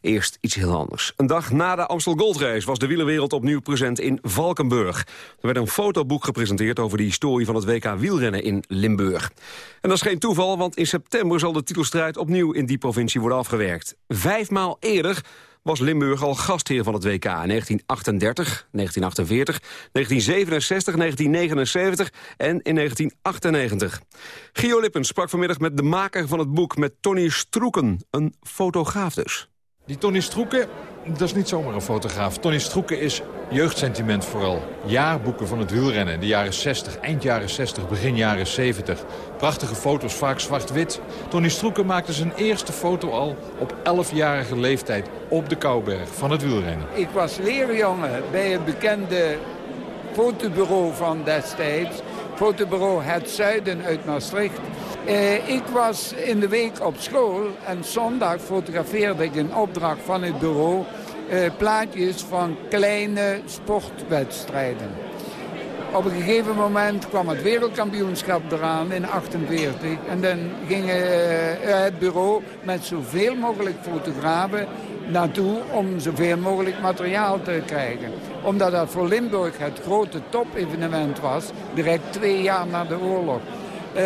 Eerst iets heel anders. Een dag na de Amstel Gold Race was de wielerwereld opnieuw present in Valkenburg. Er werd een fotoboek gepresenteerd over de historie van het WK wielrennen in Limburg. En dat is geen toeval, want in september zal de titelstrijd opnieuw in die provincie worden afgewerkt. Vijfmaal eerder was Limburg al gastheer van het WK in 1938, 1948, 1967, 1979 en in 1998. Gio Lippen sprak vanmiddag met de maker van het boek, met Tony Stroeken, een fotograaf dus. Die Tony Stroeken, dat is niet zomaar een fotograaf. Tony Stroeken is jeugdsentiment vooral. Jaarboeken van het wielrennen, de jaren 60, eind jaren 60, begin jaren 70. Prachtige foto's, vaak zwart-wit. Tony Stroeken maakte zijn eerste foto al op 11-jarige leeftijd op de Kouberg van het wielrennen. Ik was leerjongen bij het bekende fotobureau van destijds. Fotobureau Het Zuiden uit Maastricht. Eh, ik was in de week op school en zondag fotografeerde ik een opdracht van het bureau... eh, plaatjes van kleine sportwedstrijden. Op een gegeven moment kwam het wereldkampioenschap eraan in 48. En dan ging eh, het bureau met zoveel mogelijk fotografen naartoe om zoveel mogelijk materiaal te krijgen. Omdat dat voor Limburg het grote topevenement was, direct twee jaar na de oorlog. Eh,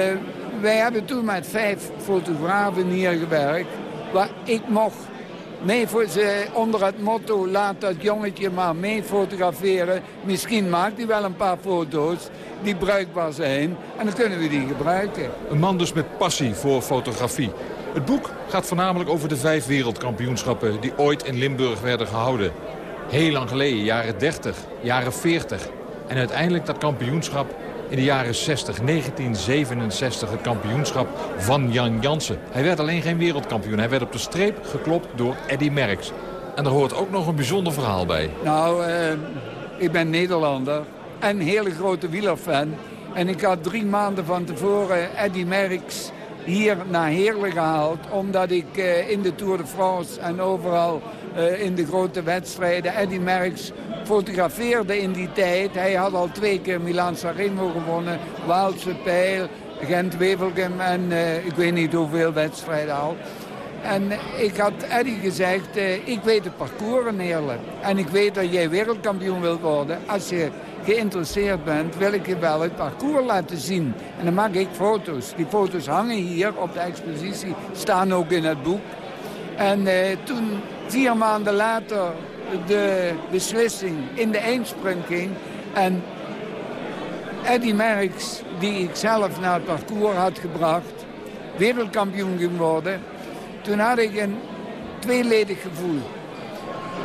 wij hebben toen met vijf fotografen hier gewerkt. Waar ik mocht mee voor ze, onder het motto laat dat jongetje maar mee fotograferen. Misschien maakt hij wel een paar foto's die bruikbaar zijn. En dan kunnen we die gebruiken. Een man dus met passie voor fotografie. Het boek gaat voornamelijk over de vijf wereldkampioenschappen... die ooit in Limburg werden gehouden. Heel lang geleden, jaren 30, jaren 40. En uiteindelijk dat kampioenschap in de jaren 60, 1967, het kampioenschap van Jan Jansen. Hij werd alleen geen wereldkampioen. Hij werd op de streep geklopt door Eddy Merckx. En er hoort ook nog een bijzonder verhaal bij. Nou, eh, ik ben Nederlander en hele grote wielerfan. En ik had drie maanden van tevoren Eddy Merckx hier naar Heerlen gehaald. Omdat ik eh, in de Tour de France en overal eh, in de grote wedstrijden Eddy Merckx fotografeerde in die tijd. Hij had al twee keer Milan Sanremo gewonnen, Waalse Pijl, Gent-Wevelgem en eh, ik weet niet hoeveel wedstrijden al. En ik had Eddy gezegd, ik weet het parcours in Heerlen. En ik weet dat jij wereldkampioen wilt worden. Als je geïnteresseerd bent, wil ik je wel het parcours laten zien. En dan maak ik foto's. Die foto's hangen hier op de expositie, staan ook in het boek. En eh, toen, vier maanden later, de beslissing in de eindsprint ging... en Eddy Merckx, die ik zelf naar het parcours had gebracht... wereldkampioen ging worden... toen had ik een tweeledig gevoel.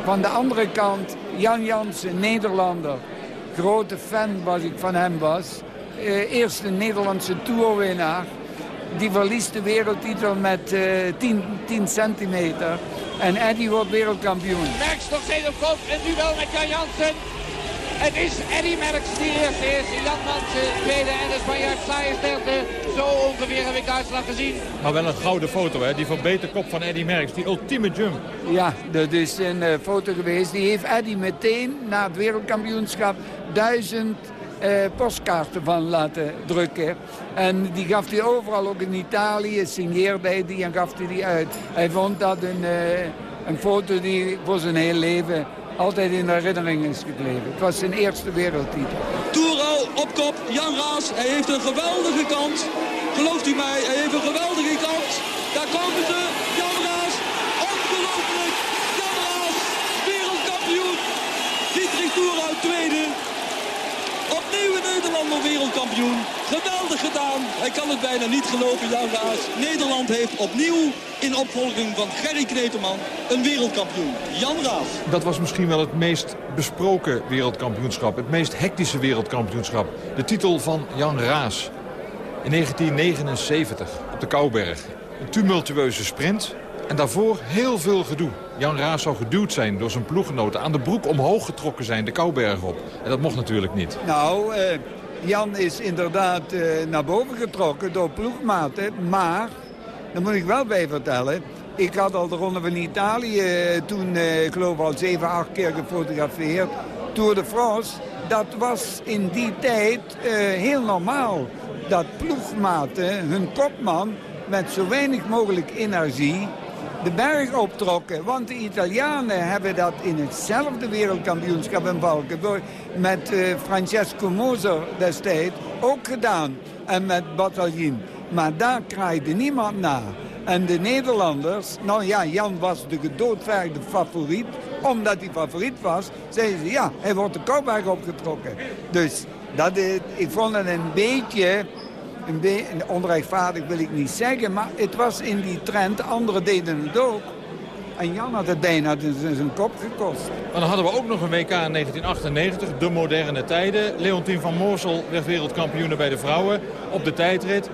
Van de andere kant, Jan Jansen, Nederlander. Grote fan was ik van hem was. Eh, eerste Nederlandse toerwinnaar. Die verliest de wereldtitel met eh 10, 10 centimeter. En Eddy wordt wereldkampioen. Merckx nog kop. Een duel met Jan Jansen. Het is Eddy Merckx die eerste is. Jan Jansen tweede en de Spanjaard Saez derde. Zo ongeveer heb ik de uitslag gezien. Maar wel een gouden foto, hè? Die verbeter kop van Eddy Merckx. Die ultieme jump. Ja, dat is een eh, foto geweest. Die heeft Eddy meteen na het wereldkampioenschap duizend eh, postkaarten van laten drukken. En die gaf hij overal, ook in Italië, signeerde hij die en gaf hij die uit. Hij vond dat een, eh, een foto die voor zijn hele leven altijd in herinnering is gebleven. Het was zijn eerste wereldtitel. Touro op kop, Jan Raas. Hij heeft een geweldige kans. Gelooft u mij, hij heeft een geweldige kans. Daar komen ze, Jan Raas. Ongelooflijk, Jan Raas, wereldkampioen. Dietrich Touro tweede. Opnieuw een Nederlander wereldkampioen. Geweldig gedaan. Hij kan het bijna niet geloven, Jan Raas. Nederland heeft opnieuw in opvolging van Gerry Kneteman een wereldkampioen. Jan Raas. Dat was misschien wel het meest besproken wereldkampioenschap. Het meest hectische wereldkampioenschap. De titel van Jan Raas. In 1979 op de Kouberg. Een tumultueuze sprint. En daarvoor heel veel gedoe. Jan Raas zou geduwd zijn door zijn ploeggenoten. Aan de broek omhoog getrokken zijn de Kouberg op. En dat mocht natuurlijk niet. Nou, eh, Jan is inderdaad eh, naar boven getrokken door ploegmaten. Maar, daar moet ik wel bij vertellen... Ik had al de Ronde van Italië eh, toen, ik geloof al 7, 8 keer gefotografeerd. Tour de France, dat was in die tijd heel normaal. Dat ploegmaten hun kopman met zo weinig mogelijk energie de berg optrokken. Want de Italianen hebben dat in hetzelfde wereldkampioenschap in Valkenburg... met uh, Francesco Moser destijds ook gedaan. En met Bataljon. Maar daar kraaide niemand na. En de Nederlanders, nou ja, Jan was de gedoodvergde favoriet. Omdat hij favoriet was, zeiden ze, ja, hij wordt de Kouwberg opgetrokken. Dus dat is, ik vond het een beetje een onrechtvaardig wil ik niet zeggen, maar het was in die trend. Anderen deden het ook. En Jan had het bijna zijn kop gekost. Maar dan hadden we ook nog een WK in 1998, de moderne tijden. Leontien van Moorsel werd wereldkampioen bij de vrouwen op de tijdrit.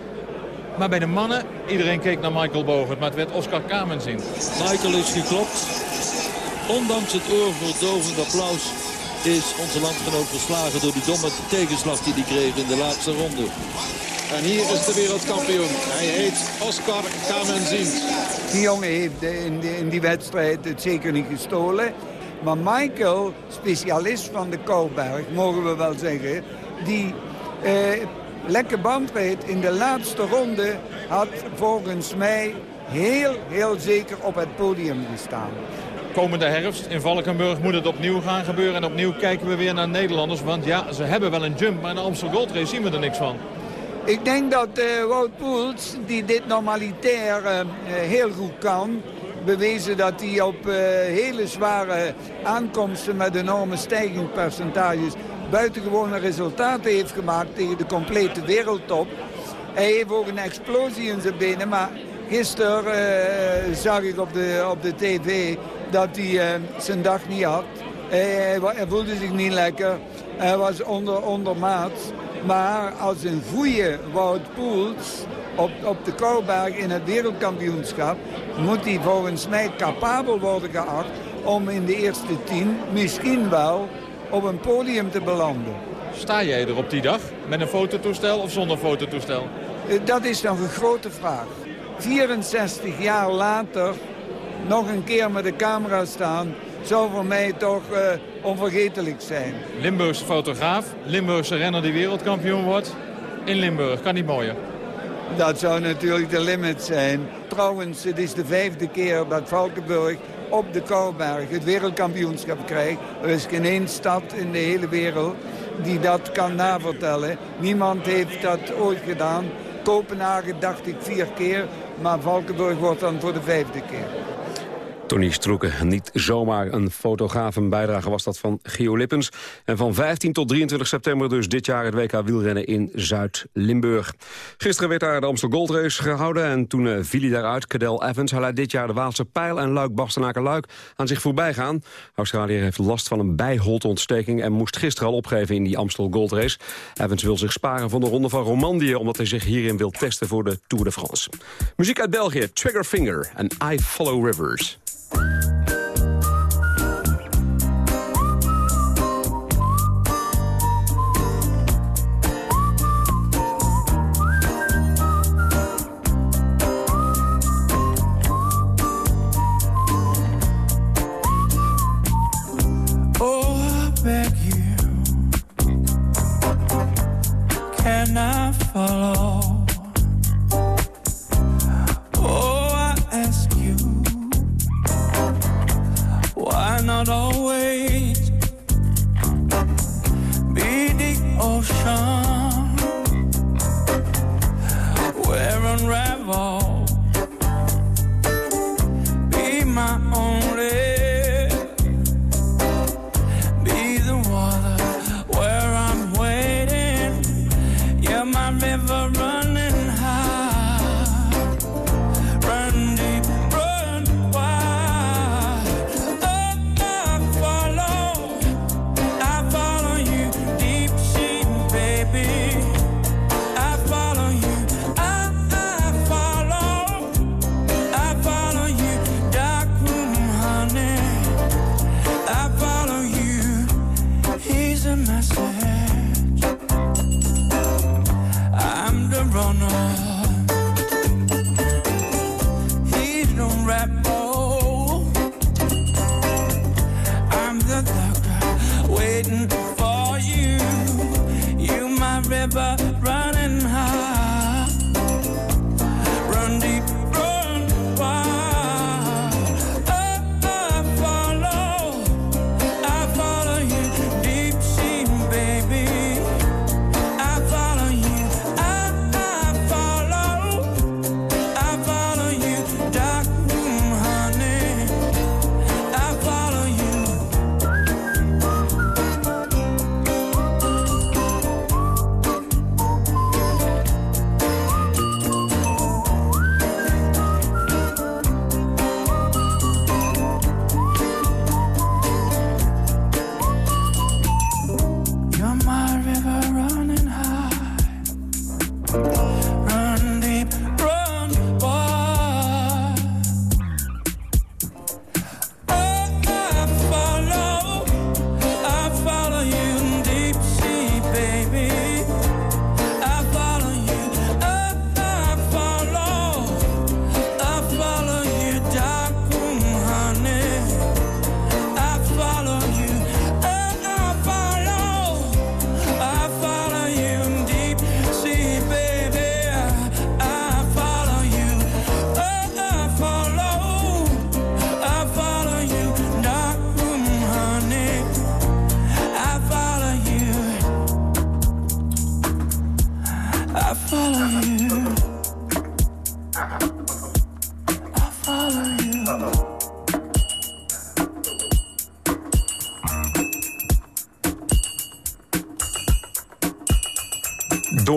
Maar bij de mannen, iedereen keek naar Michael Bogert, maar het werd Oscar Kamenzin. Michael is geklopt. Ondanks het oorverdovend applaus is onze landgenoot verslagen door die domme tegenslag die hij kreeg in de laatste ronde. En hier is de wereldkampioen. Hij heet Oscar Kamenzien. Die jongen heeft in die, in die wedstrijd het zeker niet gestolen. Maar Michael, specialist van de Kouwberg, mogen we wel zeggen... die eh, lekker bandreed in de laatste ronde had volgens mij heel, heel zeker op het podium gestaan. Komende herfst in Valkenburg moet het opnieuw gaan gebeuren. En opnieuw kijken we weer naar Nederlanders. Want ja, ze hebben wel een jump, maar in de Amstel Gold Race zien we er niks van. Ik denk dat uh, Wout Poels, die dit normalitair uh, heel goed kan... bewezen dat hij op hele zware aankomsten met enorme stijgingspercentages... buitengewone resultaten heeft gemaakt tegen de complete wereldtop. Hij heeft ook een explosie in zijn benen, maar gisteren zag ik op de, op de tv dat hij zijn dag niet had. Hij, hij, voelde zich niet lekker, hij was onder, ondermaat. Maar als een goede Wout Poels op, op de Kouwberg in het wereldkampioenschap... moet hij volgens mij capabel worden geacht om in de eerste tien misschien wel op een podium te belanden. Sta jij er op die dag met een fototoestel of zonder fototoestel? Eh, dat is nog een grote vraag. 64 jaar later nog een keer met de camera staan zou voor mij toch uh, onvergetelijk zijn. Limburgse fotograaf, Limburgse renner die wereldkampioen wordt. In Limburg, kan niet mooier. Dat zou natuurlijk de limit zijn. Trouwens, het is de vijfde keer dat Valkenburg op de Kouwberg het wereldkampioenschap krijgt. Er is geen één stad in de hele wereld die dat kan navertellen. Niemand heeft dat ooit gedaan. Kopenhagen dacht ik vier keer, maar Valkenburg wordt dan voor de vijfde keer. Tony Stroeken, niet zomaar een fotograaf. Een bijdrage was dat van Gio Lippens. En van 15 tot 23 september dus dit jaar het WK wielrennen in Zuid-Limburg. Gisteren werd daar de Amstel Gold Race gehouden. En toen uh, viel hij daaruit. Cadel Evans hij laat dit jaar de Waalse Pijl en Luik Bastenaken Luik aan zich voorbij gaan. Australië heeft last van een bijholtontsteking en moest gisteren al opgeven in die Amstel Gold Race. Evans wil zich sparen van de ronde van Romandie omdat hij zich hierin wil testen voor de Tour de France. Muziek uit België, Triggerfinger en I Follow Rivers. Follow?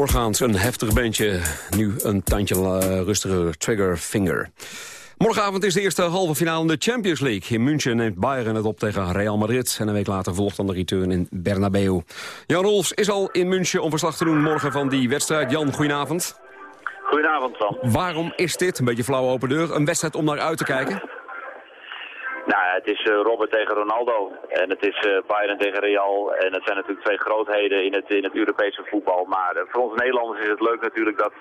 Doorgaans een heftig bandje, nu een tandje eh, rustiger Trigger Finger. Morgenavond is de eerste halve finale in de Champions League. In München neemt Bayern het op tegen Real Madrid. En een week later volgt dan de return in Bernabeu. Jan Rolfs is al in München om verslag te doen morgen van die wedstrijd. Jan, goedenavond. Goedenavond, Sam. Waarom is dit, een beetje flauw open deur, een wedstrijd om naar uit te kijken? Nou, het is eh, Robert tegen Ronaldo. En het is eh, Bayern tegen Real. En het zijn natuurlijk twee grootheden in het, in het Europese voetbal. Maar eh, voor ons Nederlanders is het leuk natuurlijk dat,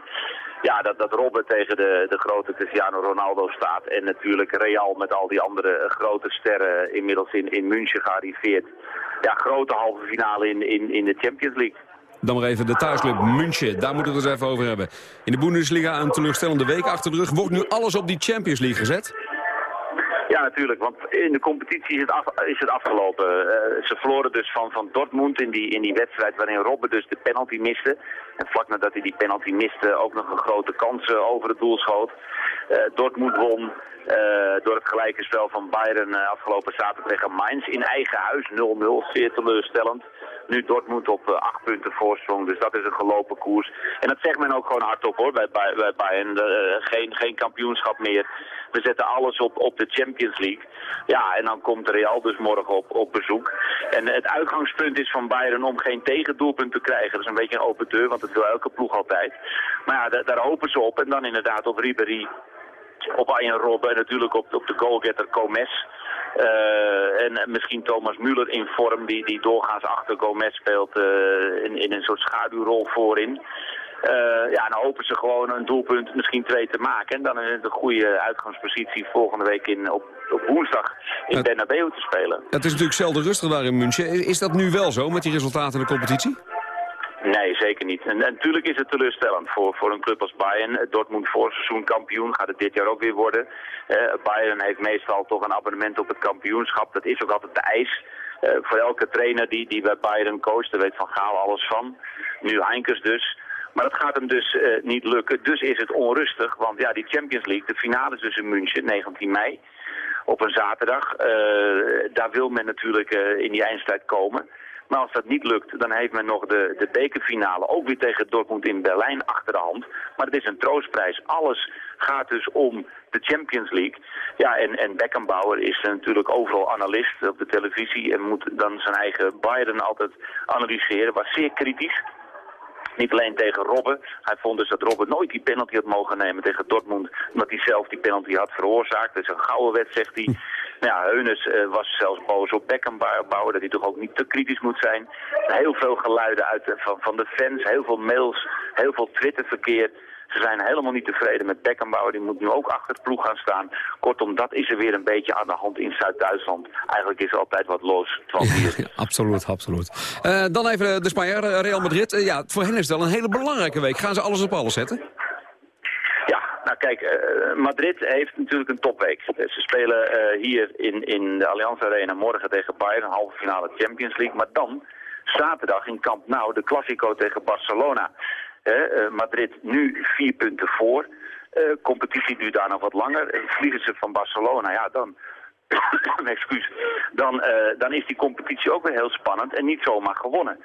ja, dat, dat Robert tegen de, de grote Cristiano Ronaldo staat. En natuurlijk Real met al die andere grote sterren inmiddels in, in München gearriveerd. Ja, grote halve finale in, in, in de Champions League. Dan maar even de thuisclub München, daar moeten we het eens even over hebben. In de Bundesliga een teleurstellende week achter de rug. Wordt nu alles op die Champions League gezet? Ja, natuurlijk, want in de competitie is het, af, is het afgelopen. Eh, ze verloren dus van, van Dortmund in die, in die wedstrijd waarin Robben dus de penalty miste. En vlak nadat hij die penalty miste ook nog een grote kans eh, over het doel schoot. Eh, Dortmund won door het gelijke spel van Bayern afgelopen zaterdag tegen Mainz in eigen huis 0-0. Zeer teleurstellend. Nu Dortmund op acht punten voorsprong, dus dat is een gelopen koers. En dat zegt men ook gewoon hardop hoor, bij, bij, bij Bayern. geen, geen kampioenschap meer. We zetten alles op, op de Champions League. Ja, en dan komt Real dus morgen op, op bezoek. En het uitgangspunt is van Bayern om geen tegendoelpunt te krijgen. Dat is een beetje een open deur, want dat wil elke ploeg altijd. Maar ja, daar hopen ze op. En dan inderdaad op Ribéry op Arjen Robben en natuurlijk op, op de goalgetter Gomez. Uh, en misschien Thomas Müller in vorm, die, die doorgaans achter Gomez speelt uh, in, in een soort schaduwrol voorin. Uh, ja, dan hopen ze gewoon een doelpunt, misschien twee te maken. En dan is het een goede uitgangspositie volgende week in, op, op woensdag in Bernabeu te spelen. Het is natuurlijk zelden rustig daar in München. Is dat nu wel zo met die resultaten in de competitie? Nee, zeker niet. En, natuurlijk is het teleurstellend voor, voor een club als Bayern. Dortmund voor seizoen kampioen gaat het dit jaar ook weer worden. Uh, Bayern heeft meestal toch een abonnement op het kampioenschap. Dat is ook altijd de eis. Uh, voor elke trainer die, die bij Bayern coacht, daar weet Van Gaal alles van. Nu Heinkes dus. Maar dat gaat hem dus uh, niet lukken. Dus is het onrustig. Want ja, die Champions League, de finale is dus in München, 19 mei. Op een zaterdag. Daar wil men natuurlijk in die eindstrijd komen. Maar als dat niet lukt, dan heeft men nog de, de bekerfinale ook weer tegen Dortmund in Berlijn achter de hand. Maar het is een troostprijs. Alles gaat dus om de Champions League. Ja, en, en Beckenbauer is natuurlijk overal analist op de televisie en moet dan zijn eigen Bayern altijd analyseren. Was zeer kritisch. Niet alleen tegen Robben. Hij vond dus dat Robben nooit die penalty had mogen nemen tegen Dortmund. Omdat hij zelf die penalty had veroorzaakt. Dat is een gouden wet, zegt hij. [laughs] Nou ja, Heunes uh, was zelfs boos op Beckenbauer. Dat hij toch ook niet te kritisch moet zijn. Heel veel geluiden uit, van, van de fans. Heel veel mails. Heel veel Twitterverkeer. Ze zijn helemaal niet tevreden met Beckenbauer. Die moet nu ook achter het ploeg gaan staan. Kortom, dat is er weer een beetje aan de hand in Zuid-Duitsland. Eigenlijk is er altijd wat los. Ja, [laughs] absoluut, absoluut. Uh, dan even de Spanjaarden, Real Madrid. Uh, ja, voor hen is het wel een hele belangrijke week. Gaan ze alles op alles zetten? Nou kijk, uh, Madrid heeft natuurlijk een topweek. Ze spelen uh, hier in, in de Allianz Arena morgen tegen Bayern, halve finale Champions League. Maar dan zaterdag in Camp Nou de Classico tegen Barcelona. Madrid nu vier punten voor. competitie duurt daar nog wat langer. Vliegen ze van Barcelona, ja dan... [coughs] excuus. Dan, dan is die competitie ook weer heel spannend en niet zomaar gewonnen.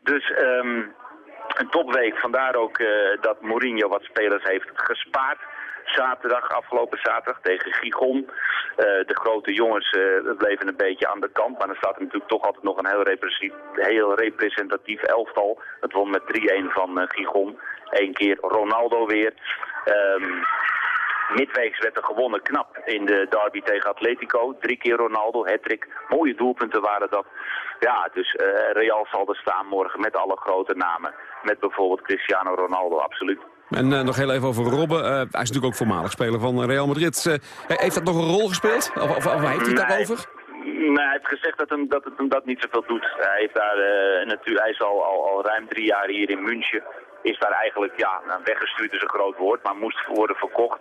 Dus... Um, een topweek. Vandaar ook dat Mourinho wat spelers heeft gespaard. Zaterdag, afgelopen zaterdag tegen Gigon. Uh, de grote jongens uh, bleven een beetje aan de kant. Maar dan staat er natuurlijk toch altijd nog een heel, representatief, heel representatief elftal. Het won met 3-1 van Gigon. Eén keer Ronaldo weer. Um, Midweeks werd er gewonnen knap in de derby tegen Atletico. Drie keer Ronaldo, hattrick. Mooie doelpunten waren dat. Ja, dus uh, Real zal er staan morgen met alle grote namen. Met bijvoorbeeld Cristiano Ronaldo, absoluut. En uh, nog heel even over Robben. Uh, hij is natuurlijk ook voormalig speler van Real Madrid. heeft dat nog een rol gespeeld? Of, of, of heeft hij het daarover? Nee, hij heeft gezegd dat, hem, dat het hem dat niet zoveel doet. Hij, heeft daar, hij is al, al, al ruim drie jaar hier in München. Is daar eigenlijk, ja, nou, weggestuurd is een groot woord, maar moest worden verkocht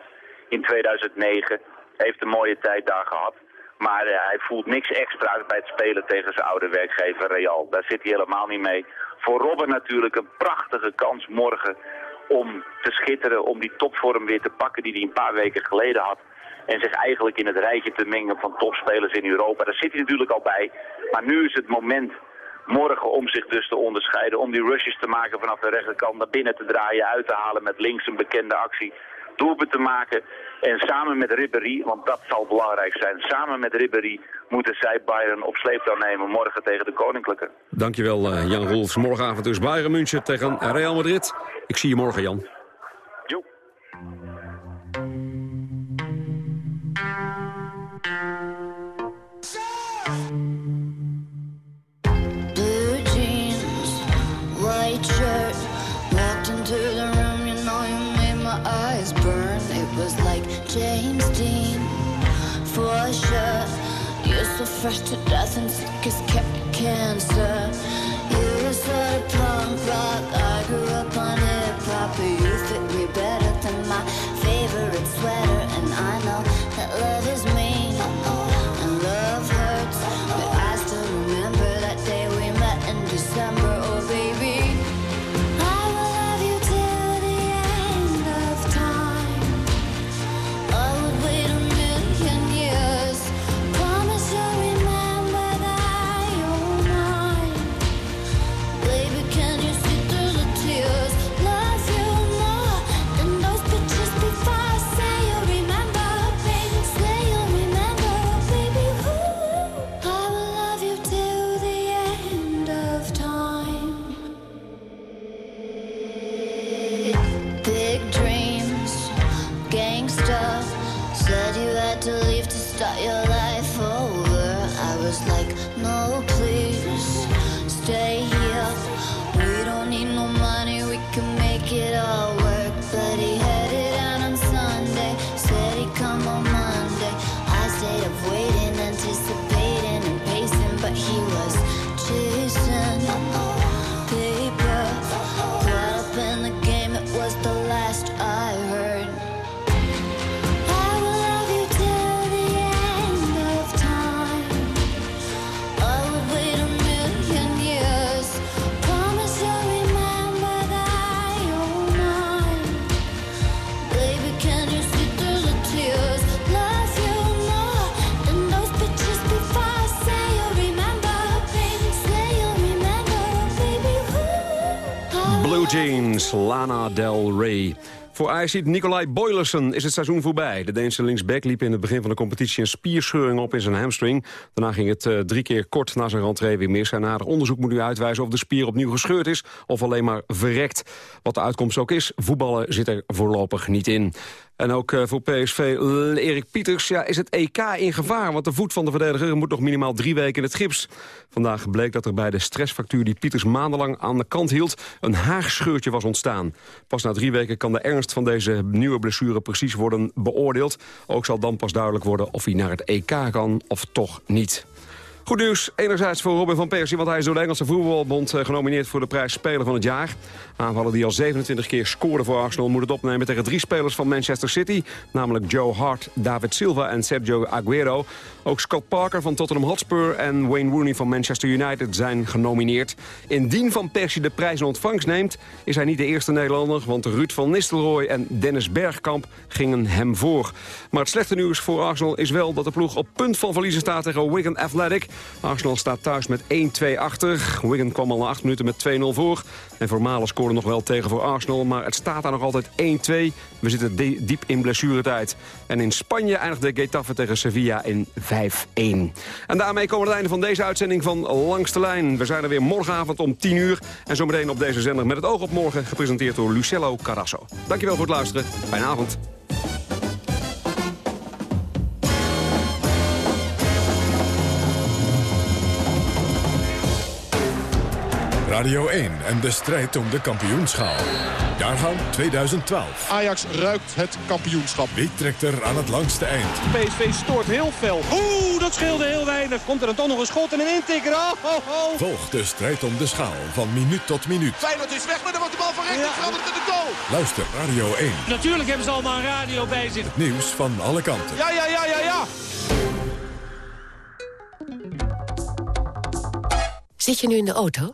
in 2009. Heeft een mooie tijd daar gehad. Maar uh, hij voelt niks extra bij het spelen tegen zijn oude werkgever Real. Daar zit hij helemaal niet mee. Voor Robben natuurlijk een prachtige kans morgen om te schitteren, om die topvorm weer te pakken die hij een paar weken geleden had. En zich eigenlijk in het rijtje te mengen van topspelers in Europa. Daar zit hij natuurlijk al bij. Maar nu is het moment morgen om zich dus te onderscheiden. Om die rushes te maken vanaf de rechterkant naar binnen te draaien, uit te halen met links een bekende actie. Doelpunt te maken en samen met Ribéry, want dat zal belangrijk zijn, samen met Ribéry moeten zij Bayern op sleeptouw nemen morgen tegen de Koninklijke. Dankjewel uh, Jan Rolfs. Morgenavond dus Bayern München tegen Real Madrid. Ik zie je morgen Jan. James Dean, for sure. You're so fresh to death and sick as cancer. Lana Del Rey. Voor Ajaxiet Nicolai Boylersen is het seizoen voorbij. De Deense linksback liep in het begin van de competitie een spierscheuring op in zijn hamstring. Daarna ging het eh, drie keer kort na zijn rentree weer mis. En nader onderzoek moet nu uitwijzen of de spier opnieuw gescheurd is... of alleen maar verrekt. Wat de uitkomst ook is, voetballen zit er voorlopig niet in. En ook eh, voor PSV Erik Pieters ja, is het EK in gevaar... want de voet van de verdediger moet nog minimaal drie weken in het gips. Vandaag bleek dat er bij de stressfactuur die Pieters maandenlang aan de kant hield... een haagscheurtje was ontstaan. Pas na drie weken kan de ernst van deze nieuwe blessure precies worden beoordeeld. Ook zal dan pas duidelijk worden of hij naar het EK kan of toch niet. Goed nieuws, enerzijds voor Robin van Persie... want hij is door de Engelse voetbalbond eh, genomineerd voor de prijs Speler van het Jaar. Aanvaller die al 27 keer scoorde voor Arsenal... moet het opnemen tegen drie spelers van Manchester City... namelijk Joe Hart, David Silva en Sergio Aguero. Ook Scott Parker van Tottenham Hotspur en Wayne Rooney van Manchester United zijn genomineerd. Indien Van Persie de prijs in ontvangst neemt... is hij niet de eerste Nederlander, want Ruud van Nistelrooy en Dennis Bergkamp gingen hem voor. Maar het slechte nieuws voor Arsenal is wel dat de ploeg op punt van verliezen staat tegen Wigan Athletic. Arsenal staat thuis met 1-2 achter. Wigan kwam al na 8 minuten met 2-0 voor. En Formalen scoorde nog wel tegen voor Arsenal, maar het staat daar nog altijd 1-2. We zitten diep in blessuretijd. En in Spanje eindigde Getafe tegen Sevilla in 5-1. En daarmee komen we het einde van deze uitzending van Langs de Lijn. We zijn er weer morgenavond om 10 uur. En zometeen op deze zender met het oog op morgen, gepresenteerd door Lucello Carasso. Dankjewel voor het luisteren. Fijne avond. Radio 1 en de strijd om de kampioenschaal. Jaargang 2012. Ajax ruikt het kampioenschap. Wie trekt er aan het langste eind? PSV stoort heel fel. Oeh, dat scheelde heel weinig. Komt er dan toch nog een schot en een intikker? Oh, oh, oh. Volg de strijd om de schaal van minuut tot minuut. Feyenoord is weg, maar dan wordt de bal van rechts veranderd in de goal. Luister Radio 1. Natuurlijk hebben ze allemaal een radio bij zich. Het nieuws van alle kanten. Ja, ja, ja, ja, ja. Zit je nu in de auto?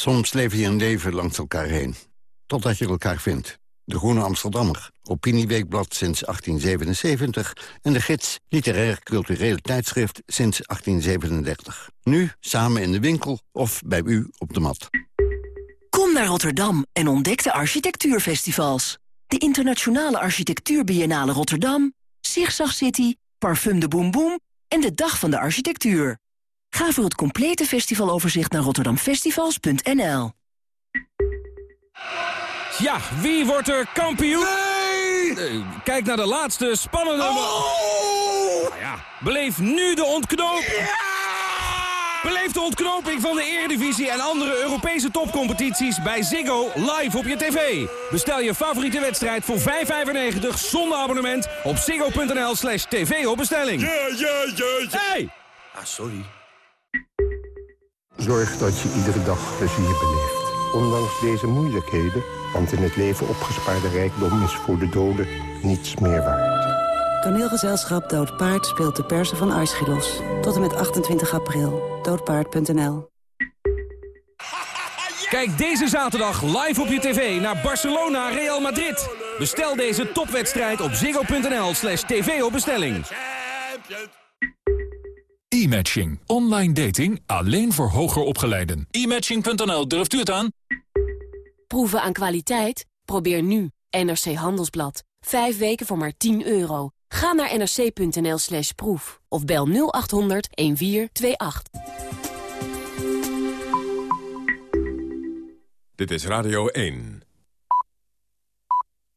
Soms leef je een leven langs elkaar heen. Totdat je elkaar vindt. De Groene Amsterdammer, Opinieweekblad sinds 1877... en de gids Literair Cultureel Tijdschrift sinds 1837. Nu samen in de winkel of bij u op de mat. Kom naar Rotterdam en ontdek de architectuurfestivals. De Internationale Architectuurbiennale Rotterdam, Zigzag City, Parfum de Boom Boom en de Dag van de Architectuur. Ga voor het complete festivaloverzicht naar rotterdamfestivals.nl. Ja, wie wordt er kampioen? Nee! kijk naar de laatste spannende... Oh! Nou ja, beleef nu de ontknoping. Beleef de ontknoping van de Eredivisie en andere Europese topcompetities bij Ziggo live op je tv. Bestel je favoriete wedstrijd voor 5,95 zonder abonnement op ziggo.nl slash tv op bestelling. Ja, ja, ja, ja. Hey! Ah, sorry. Zorg dat je iedere dag plezier beleeft. Ondanks deze moeilijkheden, want in het leven opgespaarde rijkdom is voor de doden niets meer waard. Toneelgezelschap Dood Paard speelt de persen van Aeschylos. Tot en met 28 april. Doodpaard.nl Kijk deze zaterdag live op je tv naar Barcelona Real Madrid. Bestel deze topwedstrijd op ziggo.nl slash tv op bestelling. E-matching. Online dating alleen voor hoger opgeleiden. E-matching.nl, durft u het aan? Proeven aan kwaliteit? Probeer nu NRC Handelsblad. Vijf weken voor maar 10 euro. Ga naar nrc.nl slash proef of bel 0800 1428. Dit is Radio 1.